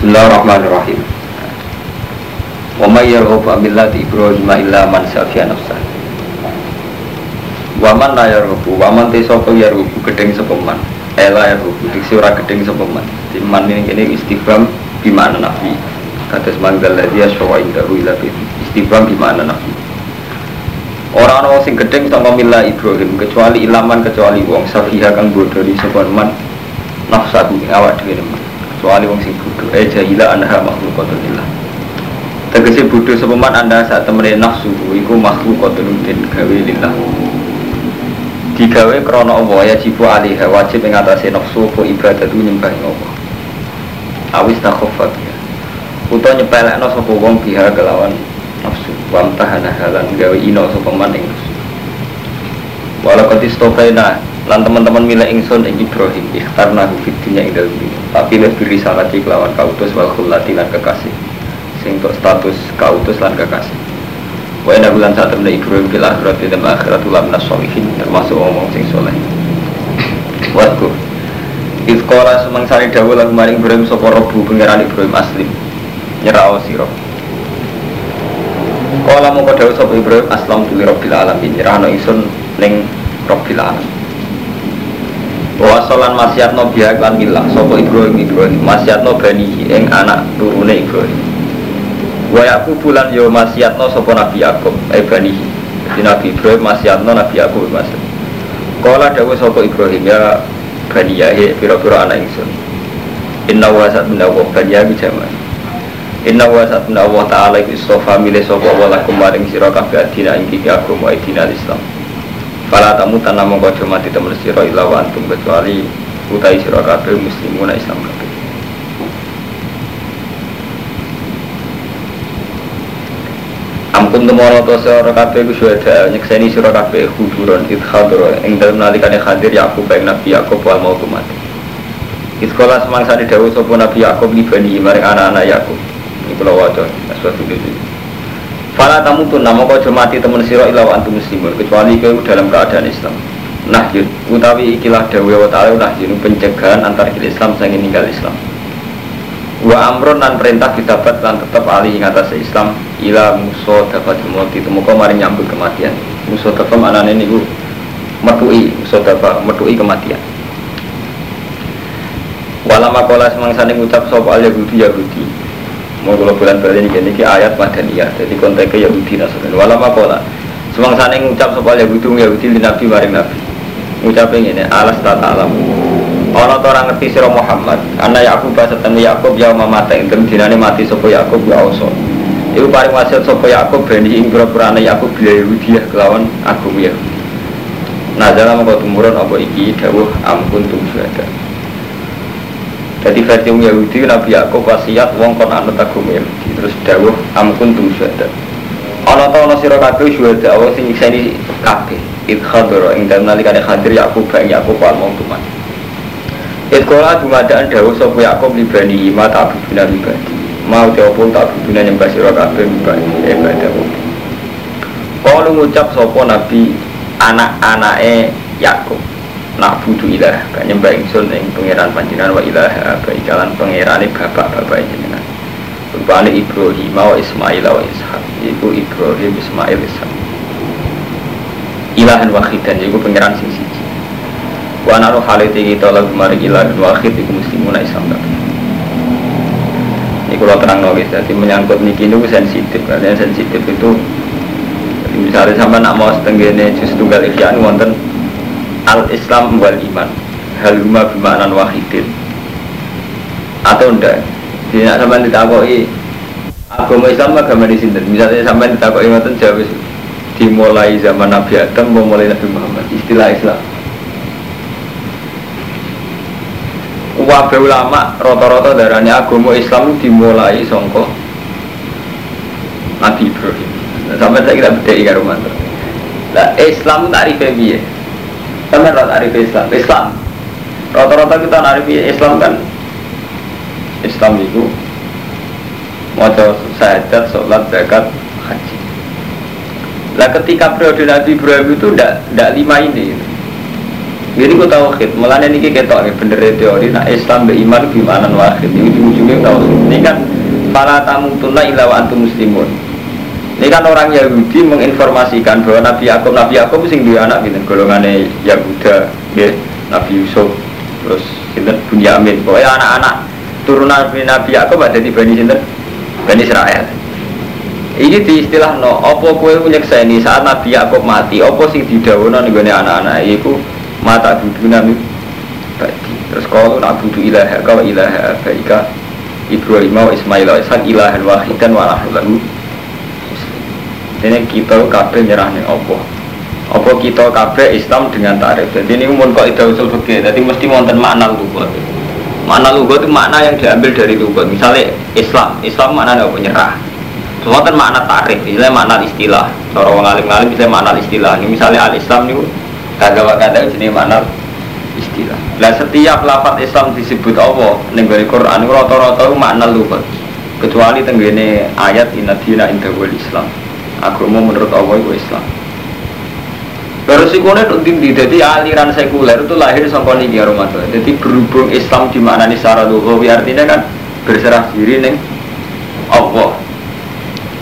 Bismillahirrahmanirrahim. Wa may yarghabu an millati Ibrahim illa man safiya nafsah. Wa man la yarghabu wa man te sapa yarghabu gedeng sapa man. Ela yarghabu diksi ora gedeng sapa man. Timan ini kene istifham bi makna nafi. Kados manggal ladhi aswa indahu ila bi istifham bi makna nafi. Orang orang sing gedeng sama mila Ibrahim kecuali ilaman kecuali wong safiha kang bodoh di sapa man nafsahu awak dhewe kecuali wong sing bodoh eh jahila anha makhlukatun lillah. Tegese bodoh sepeman anda saat temen nafsu iku makhlukatun din gawe lillah. Digawe krana Allah ya jibu alaiha wajib ing atase nafsu apa ibadatu nyembah Allah. Awis takhafat ya utawa nyepelekno sapa wong biha kelawan nafsu. Wa tahana halan gawe ino sapa ing nafsu. Walau katistofaina lan teman-teman mila ingsun ing Ibrahim ikhtarna fid dunya ing dalem dunya tapi lebih risalati kelawan kautus wal khulati lan kekasih. Sing untuk status kautus lan kekasih. Wa inna bulan saat temen Ibrahim fil akhirat di dalam akhirat ulam nasolihin termasuk omong sing soleh. Wadku Ifkola semangsani dawu lagu maring Ibrahim sopo robu pengiran Ibrahim aslim. Nyerao siro Kala mau dawu sopo Ibrahim aslam tuli robbil alamin. Nyerahno ingsun ning robbil alamin Wasolan masyat no biak lan milah Sopo Ibrahim Ibrahim? Masyat no bani ing anak turune Ibrahim. Wa yaku bulan yo masyat no sopo Nabi Yaakob Eh bani Jadi Nabi Ibrahim masyat no Nabi Yaakob masyat Kala dawu sopo Ibrahim ya Bani Yahe Biro-biro anak ingsun. Inna wa sat minna wa bani Yahe jaman Inna wa sat minna wa ta'ala Iku istofa milih sopo wa lakum maring sirakabi adina Ingki agama adina Islam Fala tamu tanah mongko mati temen sira ila wa kecuali utai sira kabeh muslimuna Islam kabeh. Ampun temono to sira kabeh ku syuhada nyekseni sira kabeh kuburan idhadra ing dalem nalikane hadir Yakub ing Nabi Yakub mau mati. Iskola semangsa di dawuh sapa Nabi Yakub li bani maring anak-anak Yakub. Iki kula waca sesuatu itu. Fala tamu tuh nama kau mati temen siro ila wa antum muslimun kecuali kau dalam keadaan Islam. Nah, utawi ikilah dawe wa ta'ala nah pencegahan antar Islam sang ninggal Islam. Wa amron dan perintah ditabat lan tetap alih ing atas Islam ila muso dapat mati temu kau mari nyambut kematian. Muso dapat ini bu metui muso dapat metui kematian. Walama kola semangsane ngucap sapa al Yahudi Yahudi mau kalau bulan balik ini ini ayat madaniyah jadi konteksnya Yahudi Nasrani. Walama pola semang sana ngucap soal Yahudi Yahudi di Nabi maring Nabi. Ngucap ini alas tata alam orang orang ngerti siro Muhammad anak Yakub bahasa tani Yakub ya mata yang dinane mati sopo Yakub ya Oso. Itu paling wasiat sopo Yakub bani ing pura anak Yakub bila Yahudi ya kelawan agum ya nah jalan mau tumurun apa iki? Dawuh ampun syuhada jadi versi Yahudi Nabi Yakub wasiat wong kon anut agama Yahudi terus dawuh amkun tum syuhada. Ana ta ana sira kabeh syuhada awa sing nyekseni kabeh? Id khadra ing dalem nalikane hadir Yakub bang Yakub wal mautuman Id kola dumadaan dawuh sapa Yakub li bani ma ta'buduna li bani mau teopun ta'buduna nyembah sira kabeh li bani ibadah Kalau ngucap sapa Nabi anak-anake Yakub nak budu ilah gak nyembah ingsun ing pangeran panjenengan wa ilah ba ikalan pangerane bapak-bapak jenengan. Rupane Ibrahim wa Ismail wa Ishak iku Ibrahim Ismail Ishak. Ilahan wahidan iku pangeran sing siji. Wa ana roh halite kita lagu mari ilahan wahid iku muslimun Islam kabeh ini kalau terang nulis jadi menyangkut niki itu sensitif karena sensitif itu misalnya sama nak mau setenggene justru tunggal ikhyan wonten al Islam wal iman. Haluma bimaknan wahidin. Atau enggak jadi nak sampai ditakoi agama Islam agama di sini misalnya sampai ditakoi ngoten jawab dimulai zaman Nabi Adam mulai Nabi Muhammad. Istilah Islam. Wabe ulama rata-rata darahnya agama Islam dimulai songko Nabi Ibrahim. Sampai saya kira beda ikan rumah Nah Islam tarifnya biye Sampai rata arif Islam. Islam. Rata-rata kita arif Islam kan Islam itu Mojo sahadat, sholat, zakat, haji. Lah ketika periode Nabi Ibrahim itu tidak lima ini. Jadi aku khid, malah ini kita tahu bener teori Nah Islam beriman bimanan wahid. Ini ujung-ujungnya tauhid Ini kan para tamu tunai ilawa antum muslimun. Ini kan orang Yahudi menginformasikan bahwa Nabi Yakub Nabi Yakub sing dua anak gitu golongannya Yahuda, ya, Nabi Yusuf, terus sinten? Bunyamin. Pokoknya anak-anak turunan Nabi Yakub ada di Bani sinten? Bani Israel. Ini di istilah no, opo kue ini saat Nabi Yakub mati, opo sing didawono nih anak-anak? Itu mata budu nabi. Terus kalau nak budu ilaha kau ilaha baika Ibrahim wa Ismail wa Ishak ilahan wahidan wa lahu ini kita kabeh nyerah nih opo apa kita kabeh Islam dengan tarif jadi ini umum kok itu usul fikih. Jadi mesti wonten makna lugat makna lugat itu makna yang diambil dari lugat misalnya Islam. Islam makna apa? Nyerah. Wonten makna tarif misalnya makna istilah. Cara wong alim-alim misalnya makna istilah. Ini misalnya al Islam itu kagak kata jenis makna istilah. Lah setiap lafaz Islam disebut apa ning Quran rata-rata makna lugat kecuali tenggene ayat inna dina inda Islam agama menurut Allah itu Islam Resikonya itu tinggi, jadi aliran sekuler itu lahir sampai ini ya Ramadan. Jadi berhubung Islam di mana nih secara lugawi artinya kan berserah diri neng Allah.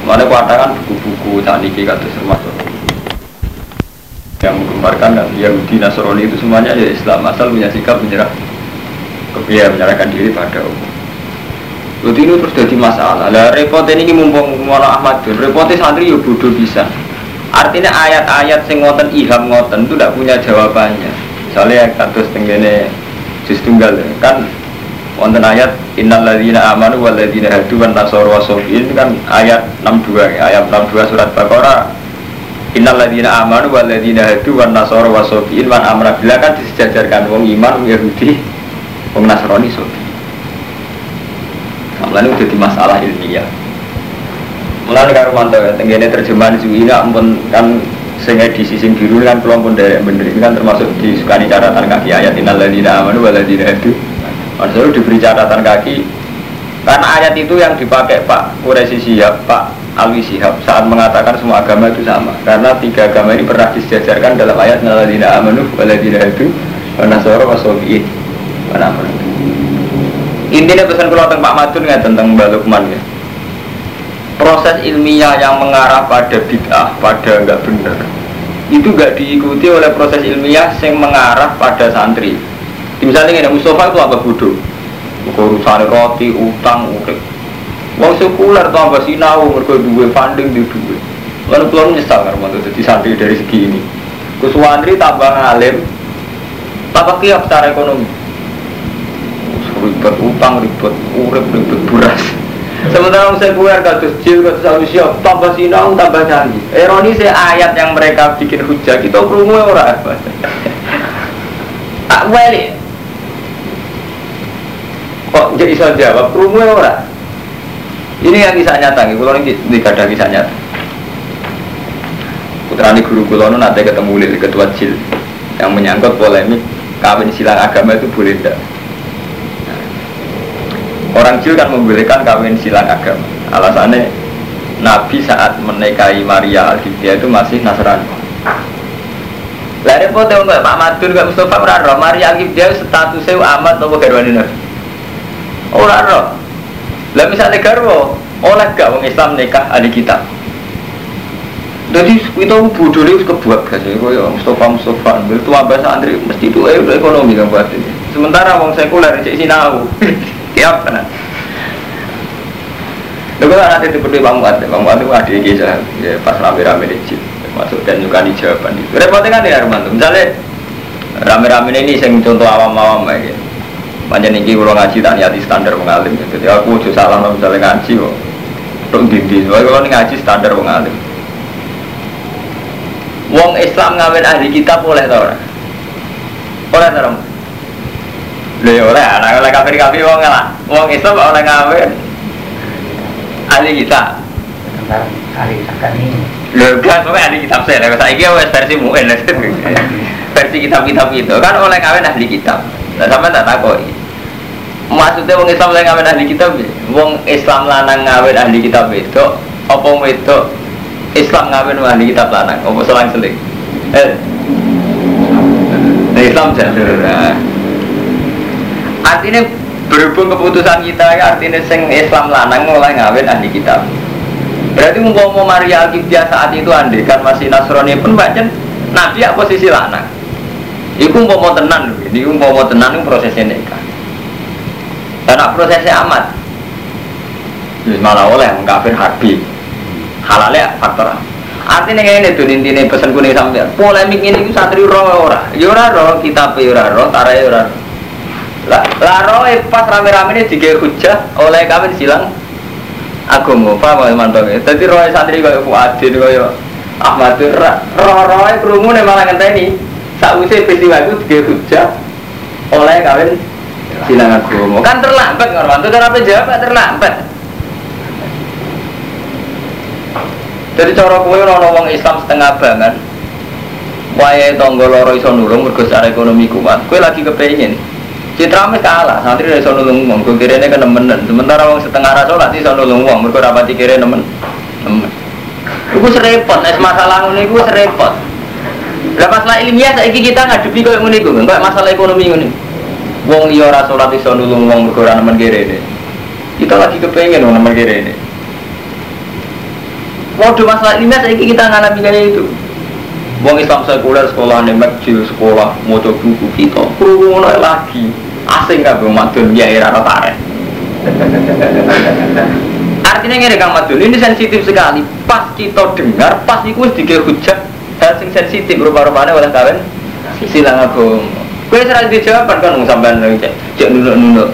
Mana katakan buku-buku saat ini kata termasuk yang menggemparkan dan Yahudi Nasrani itu semuanya ya Islam asal punya sikap menyerah kebiaya menyerahkan diri pada Allah. Jadi ini terus jadi masalah. Lah repot ini mumpung mana Ahmad Jun, repotnya santri ya bodoh bisa. Artinya ayat-ayat sing ngoten iham ngoten itu tidak punya jawabannya. Soalnya kados tenggene juz tunggal kan wonten ayat innal amanu wal ladzina hadu wan nasara wasofiin kan ayat 62 ayat 62 surat Baqarah innal ladzina amanu wal ladzina hadu wan nasara wasofiin wan amra bila kan disejajarkan wong iman wong Yahudi wong Nasrani sofi Mulane udah di masalah ilmiah. Mulane karo mantau ya, tenggene terjemahan Zuhina ampun kan sing edisi sing biru kan kelompok dari bener ini kan termasuk disukani catatan kaki ayat innal ladzina amanu ladzina hadu. Maksudnya diberi catatan kaki karena ayat itu yang dipakai Pak Quraisy Sihab, Pak Alwi Sihab saat mengatakan semua agama itu sama karena tiga agama ini pernah disejajarkan dalam ayat innal ladzina amanu wal ladzina hadu wa nasara wa sabiin wa Intinya pesan kalau tentang Pak Madun ya tentang Mbak Lukman ya. Proses ilmiah yang mengarah pada bid'ah, pada enggak benar, itu enggak diikuti oleh proses ilmiah yang mengarah pada santri. Misalnya ini Mustafa itu apa bodoh? Urusan roti, utang, urip. Wong sekuler tuh apa sinau, mereka dua funding di dua. Lalu keluar nyesal karena itu jadi santri dari segi ini. Kuswandri tambah ngalim, tambah kiap secara ekonomi ribet utang ribet urip ribet beras. Sementara saya buat kados jil kados alusia tambah sinau tambah canggih ironi saya ayat yang mereka bikin hujah kita kerungu ora? Tak balik kok jadi saya jawab? Kerungu ora? Ini yang kisah nyata nih kalau ini ada kisah nyata. Putrani guru kulono nanti ketemu di ketua jil yang menyangkut polemik kawin silang agama itu boleh tidak Orang Jil kan membolehkan kawin silang agama. Alasannya Nabi saat menikahi Maria al itu masih Nasrani. Lah repot enggak Pak Madun enggak Mustafa ora Maria al statusnya amat nopo garwane Nabi. Ora roh. Lah misalnya garwo oleh gak wong Islam nikah ahli kitab. Jadi kita bodoh itu kebuat kasih, ya Mustafa Mustafa, itu abah santri mesti itu ekonomi kan buat ini. Sementara wong sekuler cek sinau. Tiap tenan. Lalu kan nanti seperti Bang Muat, Bang Muat itu ada di ya, pas rame-rame di masuk dan juga di jawaban itu. Repotnya kan ya Armando, misalnya rame-rame ini yang contoh awam-awam ya. Panjang ini kalau ngaji tak niati standar mengalim, jadi aku udah salah misalnya ngaji kok. Tok dindi, kalau ngaji standar mengalim. Wong Islam ngawin ahli kitab boleh tau ora? Boleh tau Lha ya ora, ana oleh kafir-kafir wong lah. Wong Islam oleh ngawin. Ahli kita. Ahli kitab ini. Lho kan pokoknya ahli kitab saya. Lah saiki wis versi muin versi kitab-kitab itu kan oleh ngawin ahli kitab. Lah sampean tak takoki. Maksudnya wong Islam oleh ngawin ahli kitab, wong Islam lanang ngawin ahli kitab itu apa itu Islam ngawin ahli kitab lanang, apa selang-seling? Eh. Islam jadi artinya Berhubung keputusan kita ya artinya sing Islam lanang mulai ngawin ahli kitab. Berarti mau Maria Alkibia saat itu andai kan masih Nasrani pun baca Nabi ya posisi lanang. Iku mau tenan, ini mau tenan itu prosesnya nikah. Karena prosesnya amat. Malah oleh mengkafir harbi. Halalnya faktor Artinya ini tuh intinya pesan kuning sampai polemik ini itu satri roh ora, yura roh kita tara yura. Lah, lah pas rame-rame ini juga hujah oleh kami silang agama paham mantap ya? Jadi roh santri kaya Fuadin kaya Ahmad. Roh roh kerungu nih malah ngenteni. Sausai peristiwa itu juga hujah oleh kawin silang agama. Kan terlambat ngorban itu kenapa jawab? Terlambat. Jadi cara kue orang wong Islam setengah banget Waya tonggo loro iso nulung mergo ekonomi kuat. Kue lagi kepengin Citra mes kalah, santri sono nulung wong, ini kan nemenan. Sementara wong setengah rasa lah sih sono nulung wong, mereka dapat dikira nemen, nemen. Iku serepot, es masalah ini gue serepot. Lah masalah ilmiah saya kita ngadepi yang ini gue, enggak masalah ekonomi ini. Wong liya ora salat iso nulung wong mergo ora nemen kira ini. Kita lagi kepengen wong nemen kira ini. Waduh masalah ilmiah saya kita ngalami kayak itu. Wong Islam sekuler sekolah nih masjid sekolah mau buku kita, perlu lagi asing gak bang madun ya era tarik artinya ini kang madun ini sensitif sekali. Pas kita dengar pas itu dikir hujat hal sing sensitif rupa-rupanya oleh kalian silang aku gue serang dijawab kan sampai nih cek. Cek nunuk nunuk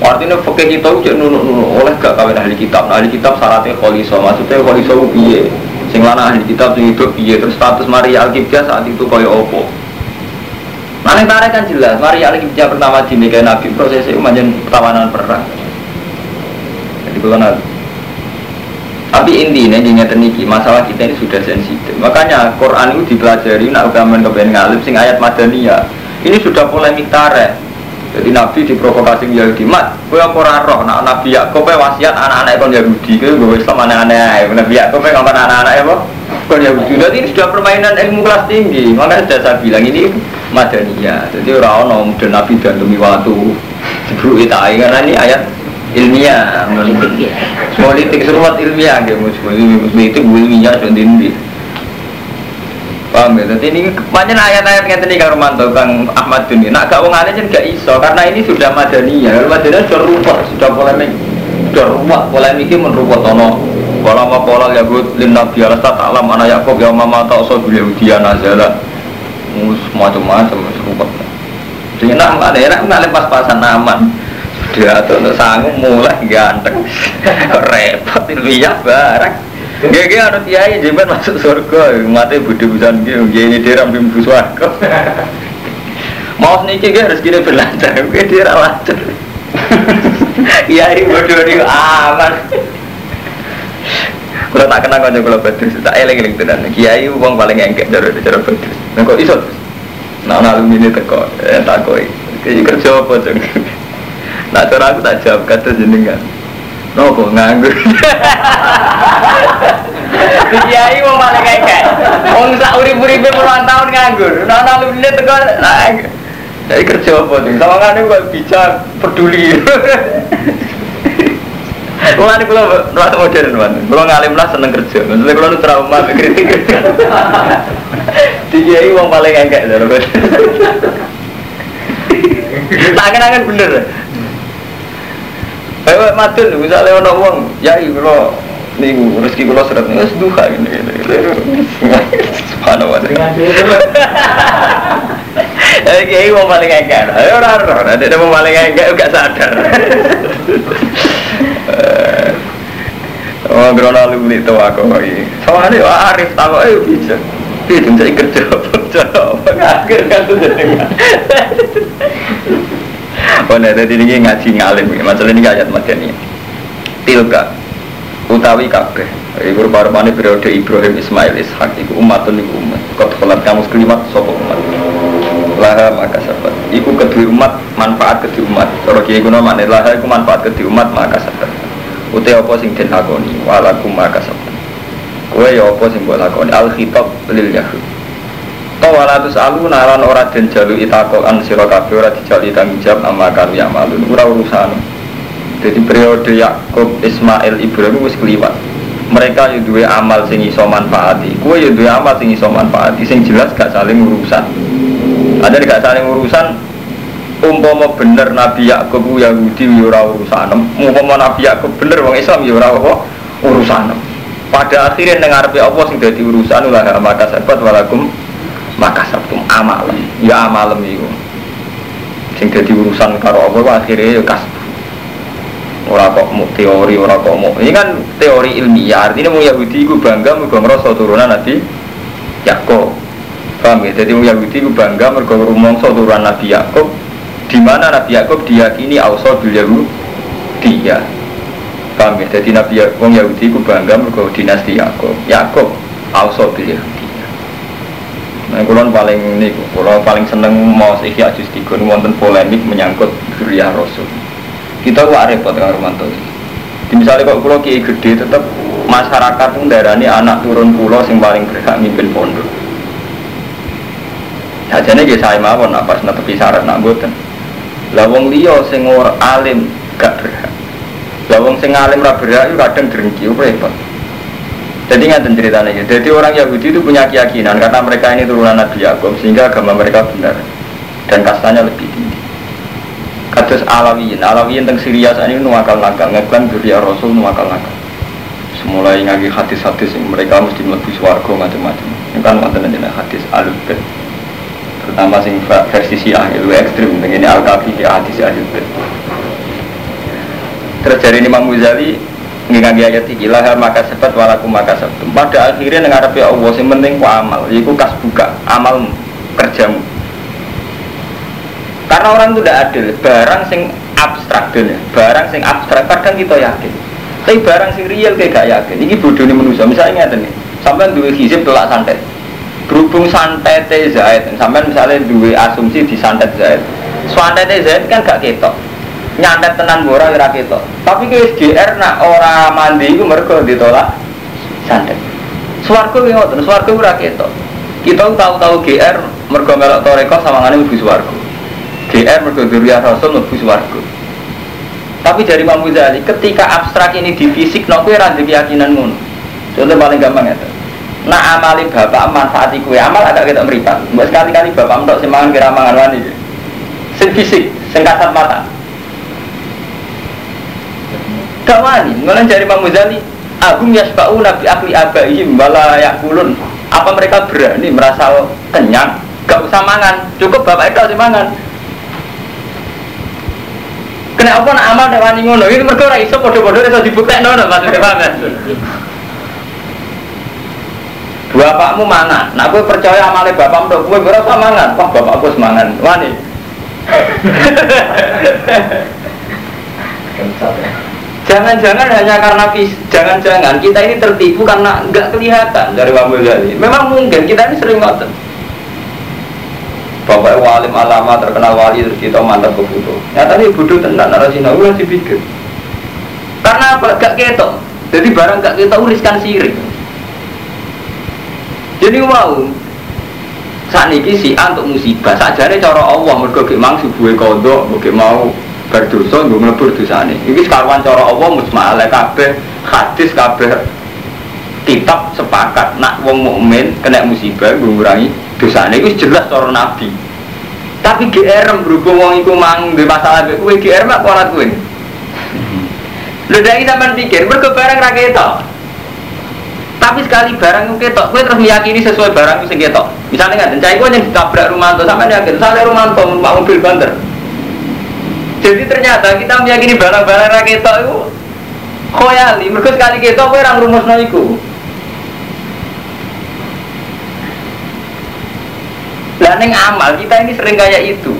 artinya fakir kita cek nunuk nunuk oleh gak kawin ahli kitab. Nah, ahli kitab syaratnya kholiso maksudnya kholiso piye? Sing lanang ahli kitab hidup piye? Terus status Maria Alkitab saat itu kaya opo Maling tarik kan jelas, mari alih kerja pertama di Mega Nabi proses itu macam pertawanan perang. Jadi kalau nanti tapi intinya jadi niki masalah kita ini sudah sensitif. Makanya Quran itu dipelajari nak ugaman kepen ngalim sing ayat madaniyah. Ini sudah polemik tarik. Jadi Nabi diprovokasi Yahudi mat, gue yang kurang roh, nak Nabi Yakub wasiat anak-anak kon Yahudi, gue gue Islam aneh-aneh, Nabi Yakub ngomong anak-anak apa? Kon Yahudi. Jadi ini sudah permainan ilmu kelas tinggi, makanya sudah saya bilang ini Madaniyah. Jadi orang orang Nabi dan demi waktu itu karena ini ayat ilmiah politik. Politik seruat ilmiah gitu itu ilmiah dan ini paham ya? Jadi ini banyak ayat-ayat yang tadi kang Romanto kang Ahmad Duni. Nak gak wong aja gak iso karena ini sudah Madaniyah. Madaniyah sudah rumput sudah polemik. Sudah rumput polemiknya menrumput tono kalau mau pola ya gue lin nabi alas tak alam anak Yakob ya mama tak usah beliau dia nazala mus macam-macam serupet jadi enak ada enak nggak pas-pasan aman dia tuh untuk sanggup mulai ganteng repot ilmiah barang Gak gak ada kiai jembat masuk surga, mati budi busan gitu, gini dia ramping buswarga. Mau sedikit gak harus gini berlancar, gue dia lancar. Kiai bodoh ini aman. Kalau tak kenal kau kalau badrus, tak eling eling tenan. Kiai uang paling engkek dari cara badrus. Nah kok iso? Nah alumni ini teko, eh tak koi. Kayak kerja apa ceng? Nah cara aku tak jawab kata jenengan. Nopo nganggur. Kiai uang paling engkek. Uang sak urip-uripe puluhan tahun nganggur. Nah alumni teko. Nah, jadi kerja apa tuh? Sama kan kok bisa peduli. Mulane kula rasa modern man. Kula ngalim lah seneng kerja. Maksudnya kula trauma kritik kerja. Dikiai wong paling engkek lho. Tangan-tangan bener. Ayo madun misalnya ono wong, ya kula niku rezeki kula seret wis duha ngene ngene. Subhanallah. Eh kiai wong paling engkek. Ayo ora ora, nek wong paling engkek gak sadar. Oh, grono lu beli tuh aku lagi. Soalnya wah Arif tahu ayo bisa. Itu jadi kerja kerja apa akhir kan tuh jadi. Oh, nah tadi ini ngaji ngalim. Masalah ini ayat madani. Tilka utawi kabeh. Iku rupa-rupane periode Ibrahim Ismail Ishak iku umatun iku umat. Kau kolat kamu kelimat sopo umat. Laha maka sabat. Iku kedua umat manfaat kedua umat. Kalau kiai guna mana laha iku manfaat kedua umat maka sabat uti apa sing den lakoni walakum makasab kowe ya apa sing mbok lakoni al khitab lil yahud Tawalatus alu naran ora den jalu itako an sira kabeh ora dijali tanggung jawab amma kanu ya malun ora urusan. Jadi periode Yakub Ismail Ibrahim wis keliwat. Mereka yo duwe amal sing iso manfaati. Kowe yo duwe amal sing iso manfaati sing jelas gak saling urusan. Ada gak saling urusan umpama bener Nabi Yakub ku Yahudi yo ora urusan. Umpama Nabi Yakub bener wong Islam yo ora apa urusan. Pada akhirnya dengar Allah sing dadi urusan ulah maka sahabat walakum maka sabtum amal ya amalem itu sing jadi urusan karo apa akhirnya ya ora kok mau teori ora kok mau ini kan teori ilmiah artinya mau Yahudi itu bangga mergo ngerasa turunan Nabi Yakub. Paham ya? Jadi mau Yahudi itu bangga mergo rumongso turunan Nabi Yakub di mana Nabi Yakub diyakini ausa bil Yahudi ya. Paham ya? Jadi Nabi Yakub Yahudi itu bangga mergo dinasti Yakub. Yakub ausa bil Yahudi Nah, kulon paling ini, kulon paling seneng mau ihya juz tiga wonten polemik menyangkut zuriyah Rasul. Kita gak repot dengan Romanto ini. Di misalnya kok kulo kiai gede, tetap masyarakat pun darani anak turun pulau sing paling berhak mimpin pondok. Sajane nggih saya mawon apa netepi syarat nak mboten. Lah wong liya sing alim gak berhak. Lah wong sing alim ra berhak kadang drengki repot. Jadi nggak ceritanya. Jadi orang Yahudi itu punya keyakinan karena mereka ini turunan Nabi Yakub sehingga agama mereka benar dan kastanya lebih. Kados Alawiyin, Alawiyin tentang Syria saat ini nuakal nakal, ngeklan Duriya Rasul nuakal nakal. Semulai ngaji hadis-hadis yang mereka mesti melebihi warga macam-macam. Ini kan mantan aja hadis alul terutama sing versi Syiah itu ekstrim. Dengan ini al-kafi hadis alul Terus dari Imam Muzali ngingagi ayat iki lahar maka sebat walaku maka sabtu pada akhirnya dengar ya Allah yang penting ku amal. Yaitu kas buka amal kerjamu karena orang itu tidak adil barang sing abstrak dunia barang sing abstrak kadang kita yakin tapi barang sing real kayak gak yakin ini bodoh ini manusia misalnya nih sampai dua hizib telak santet berhubung santet Zaid sampai misalnya dua asumsi di santet Zaid santet Zaid kan gak ketok nyantet tenan ora ora ketok. Tapi ke SGR nak ora mandi iku mergo ditolak santet. Swarga ki ngoten, swarga ora ketok. Kita tahu-tahu GR mergo melok toreko sawangane mlebu swarga. GR mergo durya rasul mlebu swarga. Tapi dari Imam Ghazali, ketika abstrak ini di fisik, no kue ranjek keyakinan ngono. Contoh paling gampang ya. Nah amali bapak manfaati kue amal agak kita meripat. Buat sekali-kali bapak mentok semangan kira mangan wani. Sing fisik, sing kasat mata. Gak wani, malah dari Imam Ghazali Agum yasba'u nabi akli abaihim wala yakulun Apa mereka berani merasa kenyang Gak usah mangan, cukup bapak itu harus mangan Kena apa nak amal nek wani ngono, ini mereka orang iso bodoh-bodoh iso dibuktekno no maksudnya paham? Bapakmu mangan, nak gue percaya amalnya bapakmu, gue berasa mangan, wah bapakku semangan, wani. Jangan-jangan hanya karena jangan-jangan kita ini tertipu karena nggak kelihatan dari Ghazali. Memang mungkin kita ini sering ngotot. Bapak walim alama terkenal wali terus kita mantap. Ya tadi bodoh tenang narasi nahu masih pikir. Karena apa? Gak ketok. Jadi barang gak ketok riskan sirik. Jadi wow, saat ini si untuk musibah saja cara Allah mergo mang subuhe kodok, mau berdosa gue melebur dosane ini sekarang cara Allah musma'ala kabeh hadis kabeh kitab sepakat nak wong mukmin kena musibah gue ngurangi dosane itu jelas cara nabi tapi GR berhubung wong iku mang di masalah gue GR mak kualat gue lu dari zaman pikir mergo barang ra tapi sekali barang itu ketok, gue terus meyakini sesuai barang itu sing ketok. Misalnya nggak, cai gue yang ditabrak rumah tuh, sama yakin, misalnya rumah tuh, mobil banter, jadi ternyata kita meyakini barang-barang rakyat itu khoyali. Mereka sekali kita kowe orang rumus iku. Lah neng amal kita ini sering kayak itu.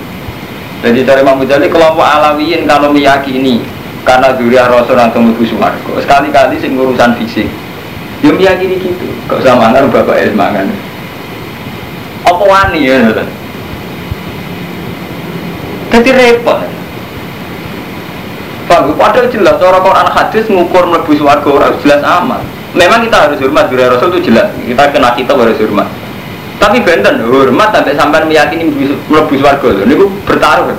Jadi dari Imam Ghazali kelompok alawiyin kalau meyakini karena duriah rasul atau mlebu. Sekali-kali sing urusan fisik. Dia meyakini gitu. Kok sama mangan bapak es mangan. Apa wani ya? Jadi repot. Paham? Padahal jelas orang Quran hadis mengukur mlebu swarga orang jelas aman. Memang kita harus hormat diri Rasul itu jelas. Kita kena kita harus hormat. Tapi benten hormat sampai sampean meyakini mlebu swarga lho niku bertaruh.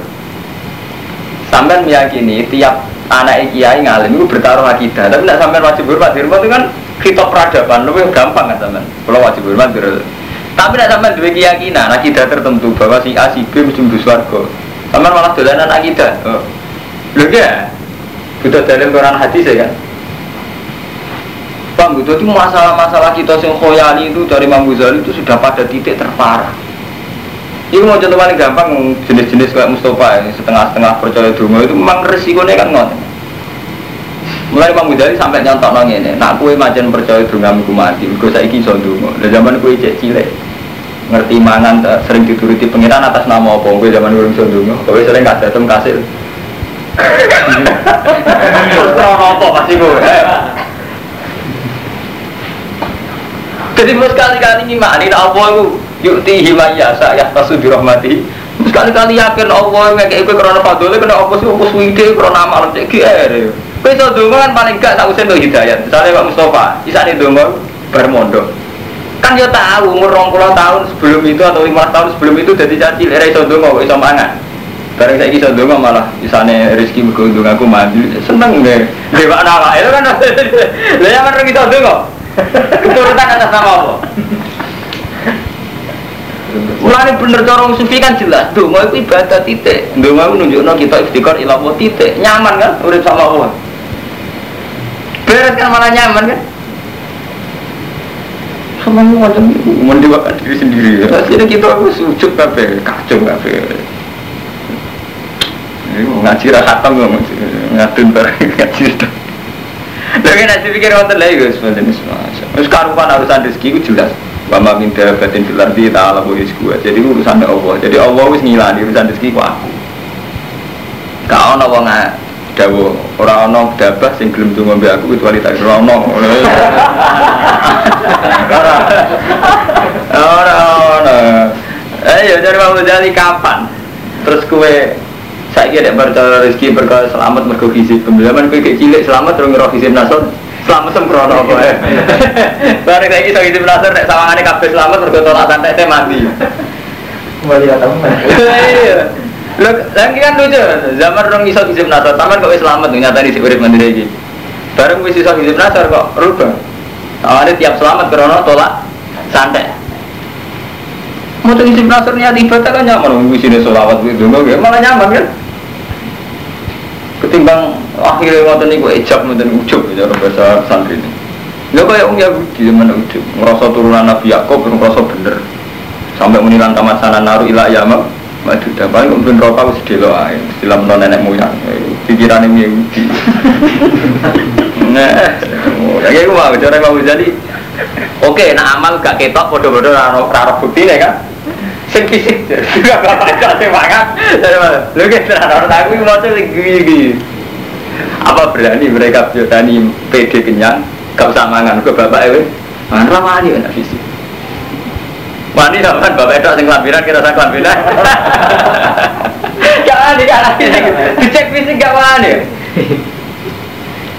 Sampean meyakini tiap anak kiai ngalim itu bertaruh akidah. Tapi tidak sampean wajib hormat, hormat itu kan kita peradaban lebih gampang kan sampean. Kalau wajib hormat Tapi tidak sampean dua keyakinan akidah tertentu bahwa si A si B mesti mlebu swarga. Sampean malah dolanan akidah. Oh. Lho ya. Kita dalam Quran hadis ya kan. Bang, itu masalah-masalah kita yang khoyali itu dari Imam Ghazali itu sudah pada titik terparah. Ini mau contoh paling gampang jenis-jenis kayak Mustafa ini setengah-setengah percaya dulu itu memang resikonya kan nggak. Mulai Imam Ghazali sampai nyontok nong ini, nak kue macan percaya dulu nggak mati, gue saya ikut so dulu. zaman kue cek cilik, ngerti mangan sering dituruti pengiran atas nama apa gue zaman gue so dulu, gue sering kasih tem kasih. Terus apa pasti gue. Jadi sekali-kali ngimani Allah itu yukti himaya saya tasu dirahmati. Sekali-kali yakin Allah ngekek kowe krana fadhole kena apa sih apa suwite krana amal cek GR. Kowe iso donga kan paling gak tak usah hidayat. Misalnya Pak Mustafa, isane donga bar mondok. Kan yo tahu umur 20 tahun sebelum itu atau 5 tahun sebelum itu jadi caci era iso donga kok iso mangan. Bareng saya iso donga malah isane rezeki mergo dongaku mandi. Seneng deh. Dewa nama itu kan. Lah ya kan iso donga. Keturutan atas nama apa? Mulai bener corong sufi kan jelas. Dungo itu ibadah titik. Dungo itu nunjukno kita istiqor ilawo titik. Nyaman kan? Urip sama Allah. Beres kan malah nyaman kan? Sama macam mendewakan diri sendiri. Akhirnya kita harus sujud kafe, kacau kafe. Ngaji rahatam ngadun barang ngaji. Lagi nanti pikir wonten guys, wonten semua. Terus karupan urusan rezeki itu jelas. Wama minta batin filar di ta'ala bu gue. Jadi urusan Allah. Jadi Allah wis ngilani urusan rezeki ku aku. Kau ono wong dawo ora ono dabah sing gelem donga mbek aku kecuali tak ora ono. Ora ono. Eh ya jadi mau jadi kapan? Terus kue saya kira percaya rezeki perkara selamat mergo hisib pembelaman kowe cilik selamat terus ngira hisib nasor selamat sembrono apa ya bareng saya kisah hisib nasor nek sawangane kabeh selamat mergo tolak santai teh mati kembali ke teman iya. Lho, lagi kan lucu, zaman orang iso hisib nasor, taman kok selamat nyata di urip mandiri iki. Bareng wis iso nasor kok rubah. Awalnya tiap selamat karena tolak santai. Mau tuh hisib nasor niat ibadah kan nyaman, wis ini sholawat gitu, malah nyaman kan ketimbang akhirnya ngoten niku ejab ngoten ujub ya bahasa santri ini. Ya kayak orang Yahudi zaman ujub, ngerasa turunan Nabi Yakob ngerasa bener. Sampai menilang tamat sana naruh ilah yama, maju paling mungkin rokok wis delo ae, istilah nenek moyang. Pikiran ini Yahudi. Nah, kayak gue mau cara mau jadi. Oke, nah amal gak ketok, bodoh-bodoh raro bukti kan sing fisik juga bapak dari mana lu kita orang aku mau sing gigi apa berani mereka berani PD kenyang? Gak usah mangan ke bapak itu mangan ramani anak fisik Wani kan bapak itu sing kelambiran kita sang kelambiran gak wani gak lagi dicek fisik gak wani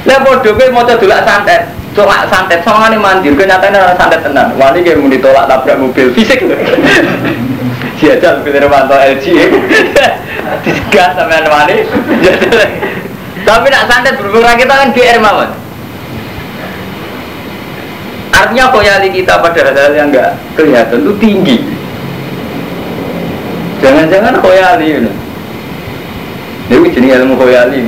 lah bodoh gue mau dulak santet. Tolak santet, nih mandir, kenyataannya santet tenan. Wani kayak mau ditolak tabrak mobil. Fisik jajal pilih Romanto LG disegat sama wani tapi nak santet berhubung kita kan GR mawon. Artinya koyali kita pada hal-hal yang enggak kelihatan itu tinggi. Jangan-jangan koyali ini? Ini jenis ilmu koyali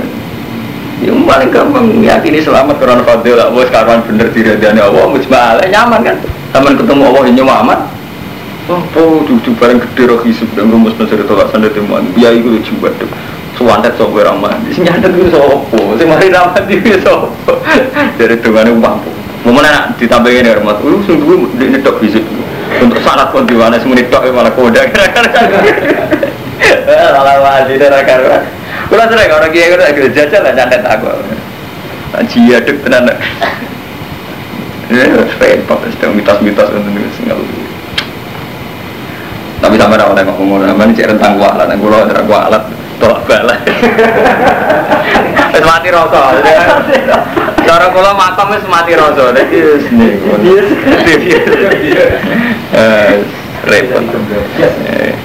yang paling gampang yakini selamat karena fadil lah bos karuan bener ada Allah mujmalah nyaman kan? Teman ketemu Allah ini Oh, cucu bareng gede roh hisub dan rumus mencari tolak sanda temuan. Biaya itu lucu banget. Suwantet sok ramah. Di sini ada sopo. Si mari ramah di sopo. Dari dengan mampu. Mau mana ditambahin ya rumah. Lu sungguh di netok hisub. Untuk syarat pun di mana semua netok malah koda. Malah wajib dan akar. Kalau sering orang kaya kalau agak jajal lah nyantet aku. Jia dek tenan. Repot. Sedang mitos-mitos untuk ngeluh. Tapi sampai orang nengok ngomong, nama ini cek rentang kualat, yang kulo ada kualat, tolak balik. Wis mati rasa. Cara kulo makom wis mati rasa. Jadi sini. repot. Yes. Eh.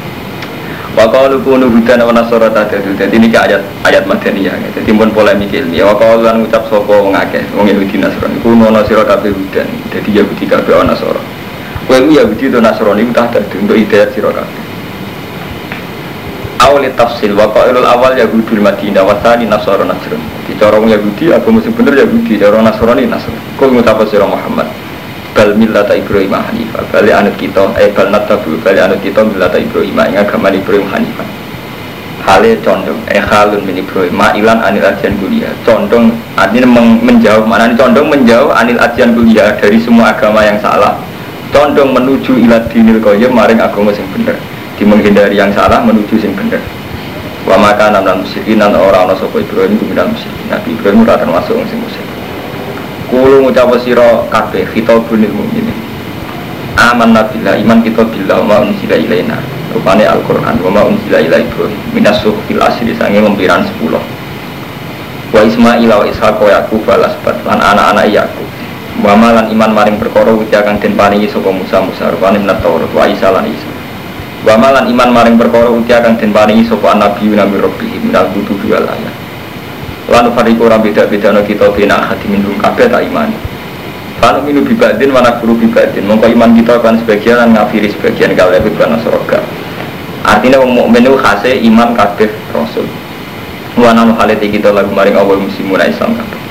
Wakalu kunu hudan wa nasara tadadu Jadi ini ayat ayat madaniyah Jadi pun polemik ilmiah Wakalu lan ucap sopo akeh Wong Yahudi Nasrani Kuno nasira kabeh hudan Jadi Yahudi kabeh wa nasara Kowe ku Yahudi atau Nasrani Itu tak untuk hidayat sira kabeh. Awli tafsil Wakailul awal Yahudi Madinah Wasani Nasara Nasrani Di corong Yahudi Aku mesti bener Yahudi Corong Nasrani Nasrani. Kau ngucap sira Muhammad? Bal millata Ibrahim Hanifah balik anut kita eh bal natabu balik anut kita millata Ibrahim ing agama Ibrahim Hanifah hale condong eh halun min Ibrahim ma'ilan anil ajian kuliah. Condong artinya men menjauh mana condong menjauh anil ajian kuliah dari semua agama yang salah condong menuju ilat dinil koyem maring agama sing bener di menghindari yang salah menuju sing bener wa maka nan musyrikin nan orang ana sapa Ibrahim kuminal musyrikin Nabi Ibrahim ora termasuk wong sing musyrik Kulo ngucap sira kabeh khitabunil mukminin. Aman nabilah iman kita billah ma unsila ilaina. Rupane Al-Qur'an wa ma unsila ila Ibrahim minas suhfil asri sange mempiran 10. Wa Ismail wa Ishaq wa Yaqub wa Lasbat lan anak-anak Yaqub. Wa malan iman maring perkara uti akan den paringi sapa Musa Musa rupane minat Taurat wa Isa lan Isa. Wa malan iman maring perkara uti akan den paringi sapa nabi nami rabbih minal kutubi wal ayat Lalu fariku orang beda-beda no kita bina hati minum kabeh tak iman. Lalu minum bibadin mana guru bibadin. Mongko iman kita akan sebagian dan ngafiri sebagian kalau lebih bana soroga. Artinya wong mukmin itu khase iman kabeh rasul. Wana nu halete kita lagu maring awal muslimuna Islam kabeh.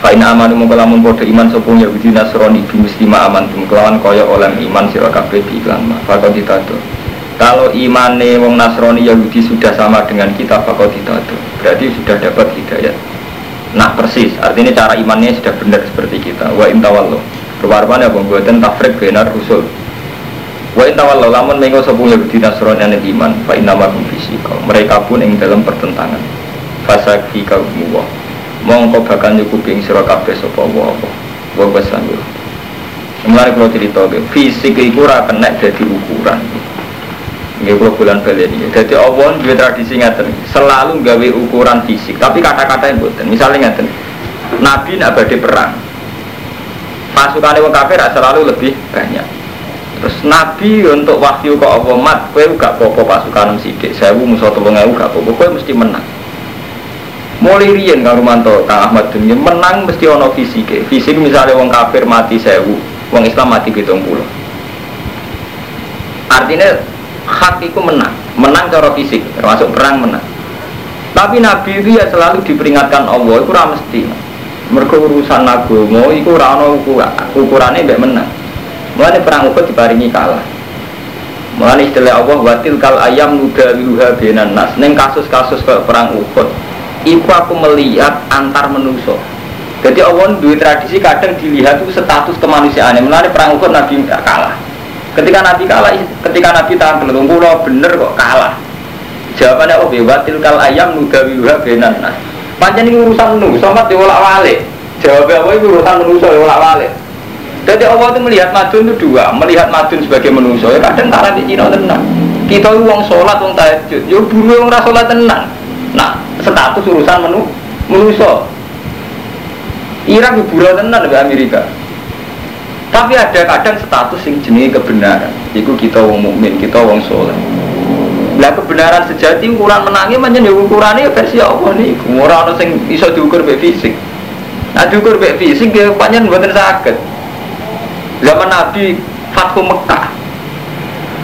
Fa in amanu mongko lamun padha iman sapa Yahudi Nasrani bi muslima aman kelawan kaya oleh iman sira kabeh di iklan ma. Fa ditado. Kalau imane wong Nasrani Yahudi sudah sama dengan kita fakot itu berarti sudah dapat hidayat. Nah persis, artinya cara imannya sudah benar seperti kita. Wa intawallo. Kewarman ya pembuatan tafrik benar usul. Wa intawallo lamun mengo sepuluh Yahudi Nasrani yang iman. Fa innamakum fisika. Mereka pun yang dalam pertentangan. Fasa fika wa. Mongko bakal nyukupi sira kabeh sapa wa apa. Wa basanul. Mulai kalau cerita, fisik itu ora kena jadi ukuran. Nggih kula bulan balen iki. Dadi Allah duwe tradisi ngaten, selalu gawe ukuran fisik, tapi kata-kata yang mboten. Misalnya ngaten. Nabi nak badhe perang. Pasukan wong kafir selalu lebih banyak. Terus Nabi untuk wahyu ke Allah mat, kowe gak apa-apa pasukan sithik, 1000 musuh 3000 gak apa-apa, kowe mesti menang. Mulai riyen Kang Rumanto, Kang Ahmad Dunia menang mesti ono fisik. Fisik misalnya wong kafir mati 1000, wong Islam mati 70. Artinya hak itu menang. Menang cara fisik termasuk perang menang. Tapi Nabi itu ya selalu diperingatkan Allah itu ramah mesti. Mereka urusan agama itu rano ukuran ukurannya tidak menang. Mulai perang Uhud diparingi kalah. Mulai istilah Allah watil kal ayam nuda wiluha benan nas. Neng kasus-kasus perang Uhud itu aku melihat antar menuso jadi Allah dua tradisi kadang dilihat itu status kemanusiaan mulai perang Uhud Nabi kalah Ketika Nabi kalah, ketika Nabi tahan belum pulau bener kok kalah. Jawabannya oh bebatil kal ayam nudawiha benan nah. Panjang ini urusan nu, somat diolak wale. Jawabnya apa itu urusan manusia diolak wale. Jadi Allah itu melihat madun itu dua, melihat madun sebagai manusia. Ya kadang karena di Cina tenang. Kita uang sholat, uang tahajud. Ya buru uang sholat tenang. Status urusan menu manusia. Irak buru tenang lebih Amerika. Tapi ada kadang status yang jenis kebenaran. Iku kita wong mukmin, kita wong soleh. Lah kebenaran sejati ukuran menangi menyen ya ukurannya versi apa nih? Ora ono sing iso diukur mbek fisik. Nah diukur mbek fisik ya panjen mboten saged. Zaman Nabi Fathu Mekah.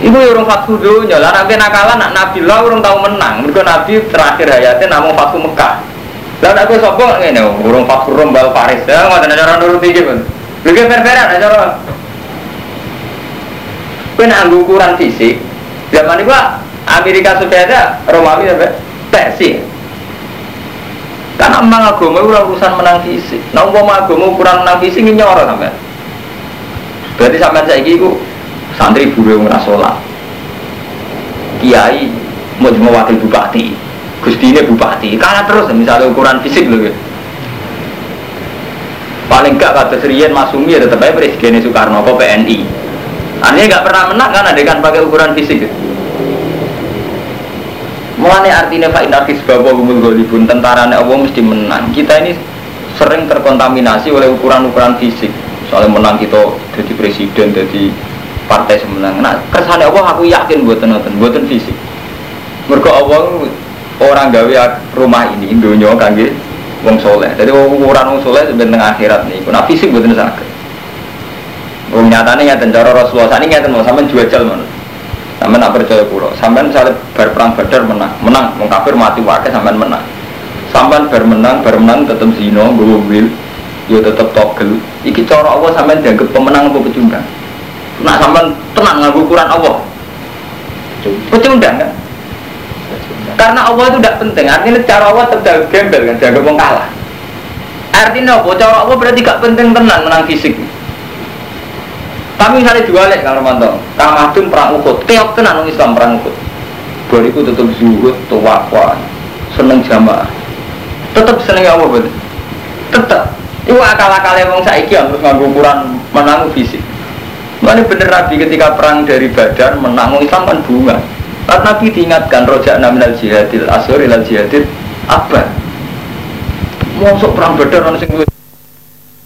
Ibu ya orang Fathu dunya, lah nabi nakalan nak Nabi lah orang tahu menang. Mereka Nabi terakhir hayatnya namun Fathu Mekah. Lah nak gue sopok ngene, urung Fathu Rombal Paris. Ya ngoten cara nurut iki, Lagi fair-fairan aja orang. Kau nak ukuran fisik, zaman itu Amerika sudah ada Romawi apa? Persia. Karena emang agama itu urusan menang fisik. Nah, umpama agama ukuran menang fisik ini nyorot sampai. Berarti sampai saya itu santri buru yang sholat. Kiai mau cuma wakil bupati, gusti ini bupati. Karena terus misalnya ukuran fisik loh. Paling gak kata Serian Masumi ya tetap aja Presiden Soekarno kok PNI. Artinya nggak pernah menang kan ada kan pakai ukuran fisik. Mulane artinya Pak Inakis bahwa gumul golibun tentara Allah mesti menang. Kita ini sering terkontaminasi oleh ukuran-ukuran fisik. Soalnya menang kita jadi presiden, jadi partai semenang. Nah, kersane Allah aku yakin buatan nonton, buatan fisik. Mereka Allah orang gawe rumah ini dunia kangge wong soleh. Jadi ukuran wong soleh sebenarnya akhirat nih. Nah fisik buatan sakit. Wong nyatanya nyata cara Rasulullah ini nyata mau sampai jual mana. Sampai nak percaya pulau. Sampai misalnya berperang badar menang, menang. Wong kafir mati wakai sampai menang. Sampai bermenang, bermenang zino, gue wil, yo tetap togel. Iki cara Allah sampai dianggap pemenang apa pecundang. Nak sampai tenang ngaku ukuran Allah. Pecundang kan? Karena Allah itu tidak penting. Artinya cara Allah tetap gembel kan, dianggap wong kalah. Artinya apa? Cara Allah berarti gak penting tenan menang fisik. Tapi misalnya dua lek Kang Romanto, Kang perang ukut, keok tenan Islam perang ukut. Bariku tetap zuhud, tawakwa, seneng jamaah. Tetap seneng Allah betul. Tetap. Itu akal-akalnya wong saiki harus nganggo ukuran menang fisik. Mana bener Nabi ketika perang dari Badar menang Islam kan bunga. Karena Nabi diingatkan rojak naminal jihadil asyur ilal jihadil apa? Masuk perang Badar orang sing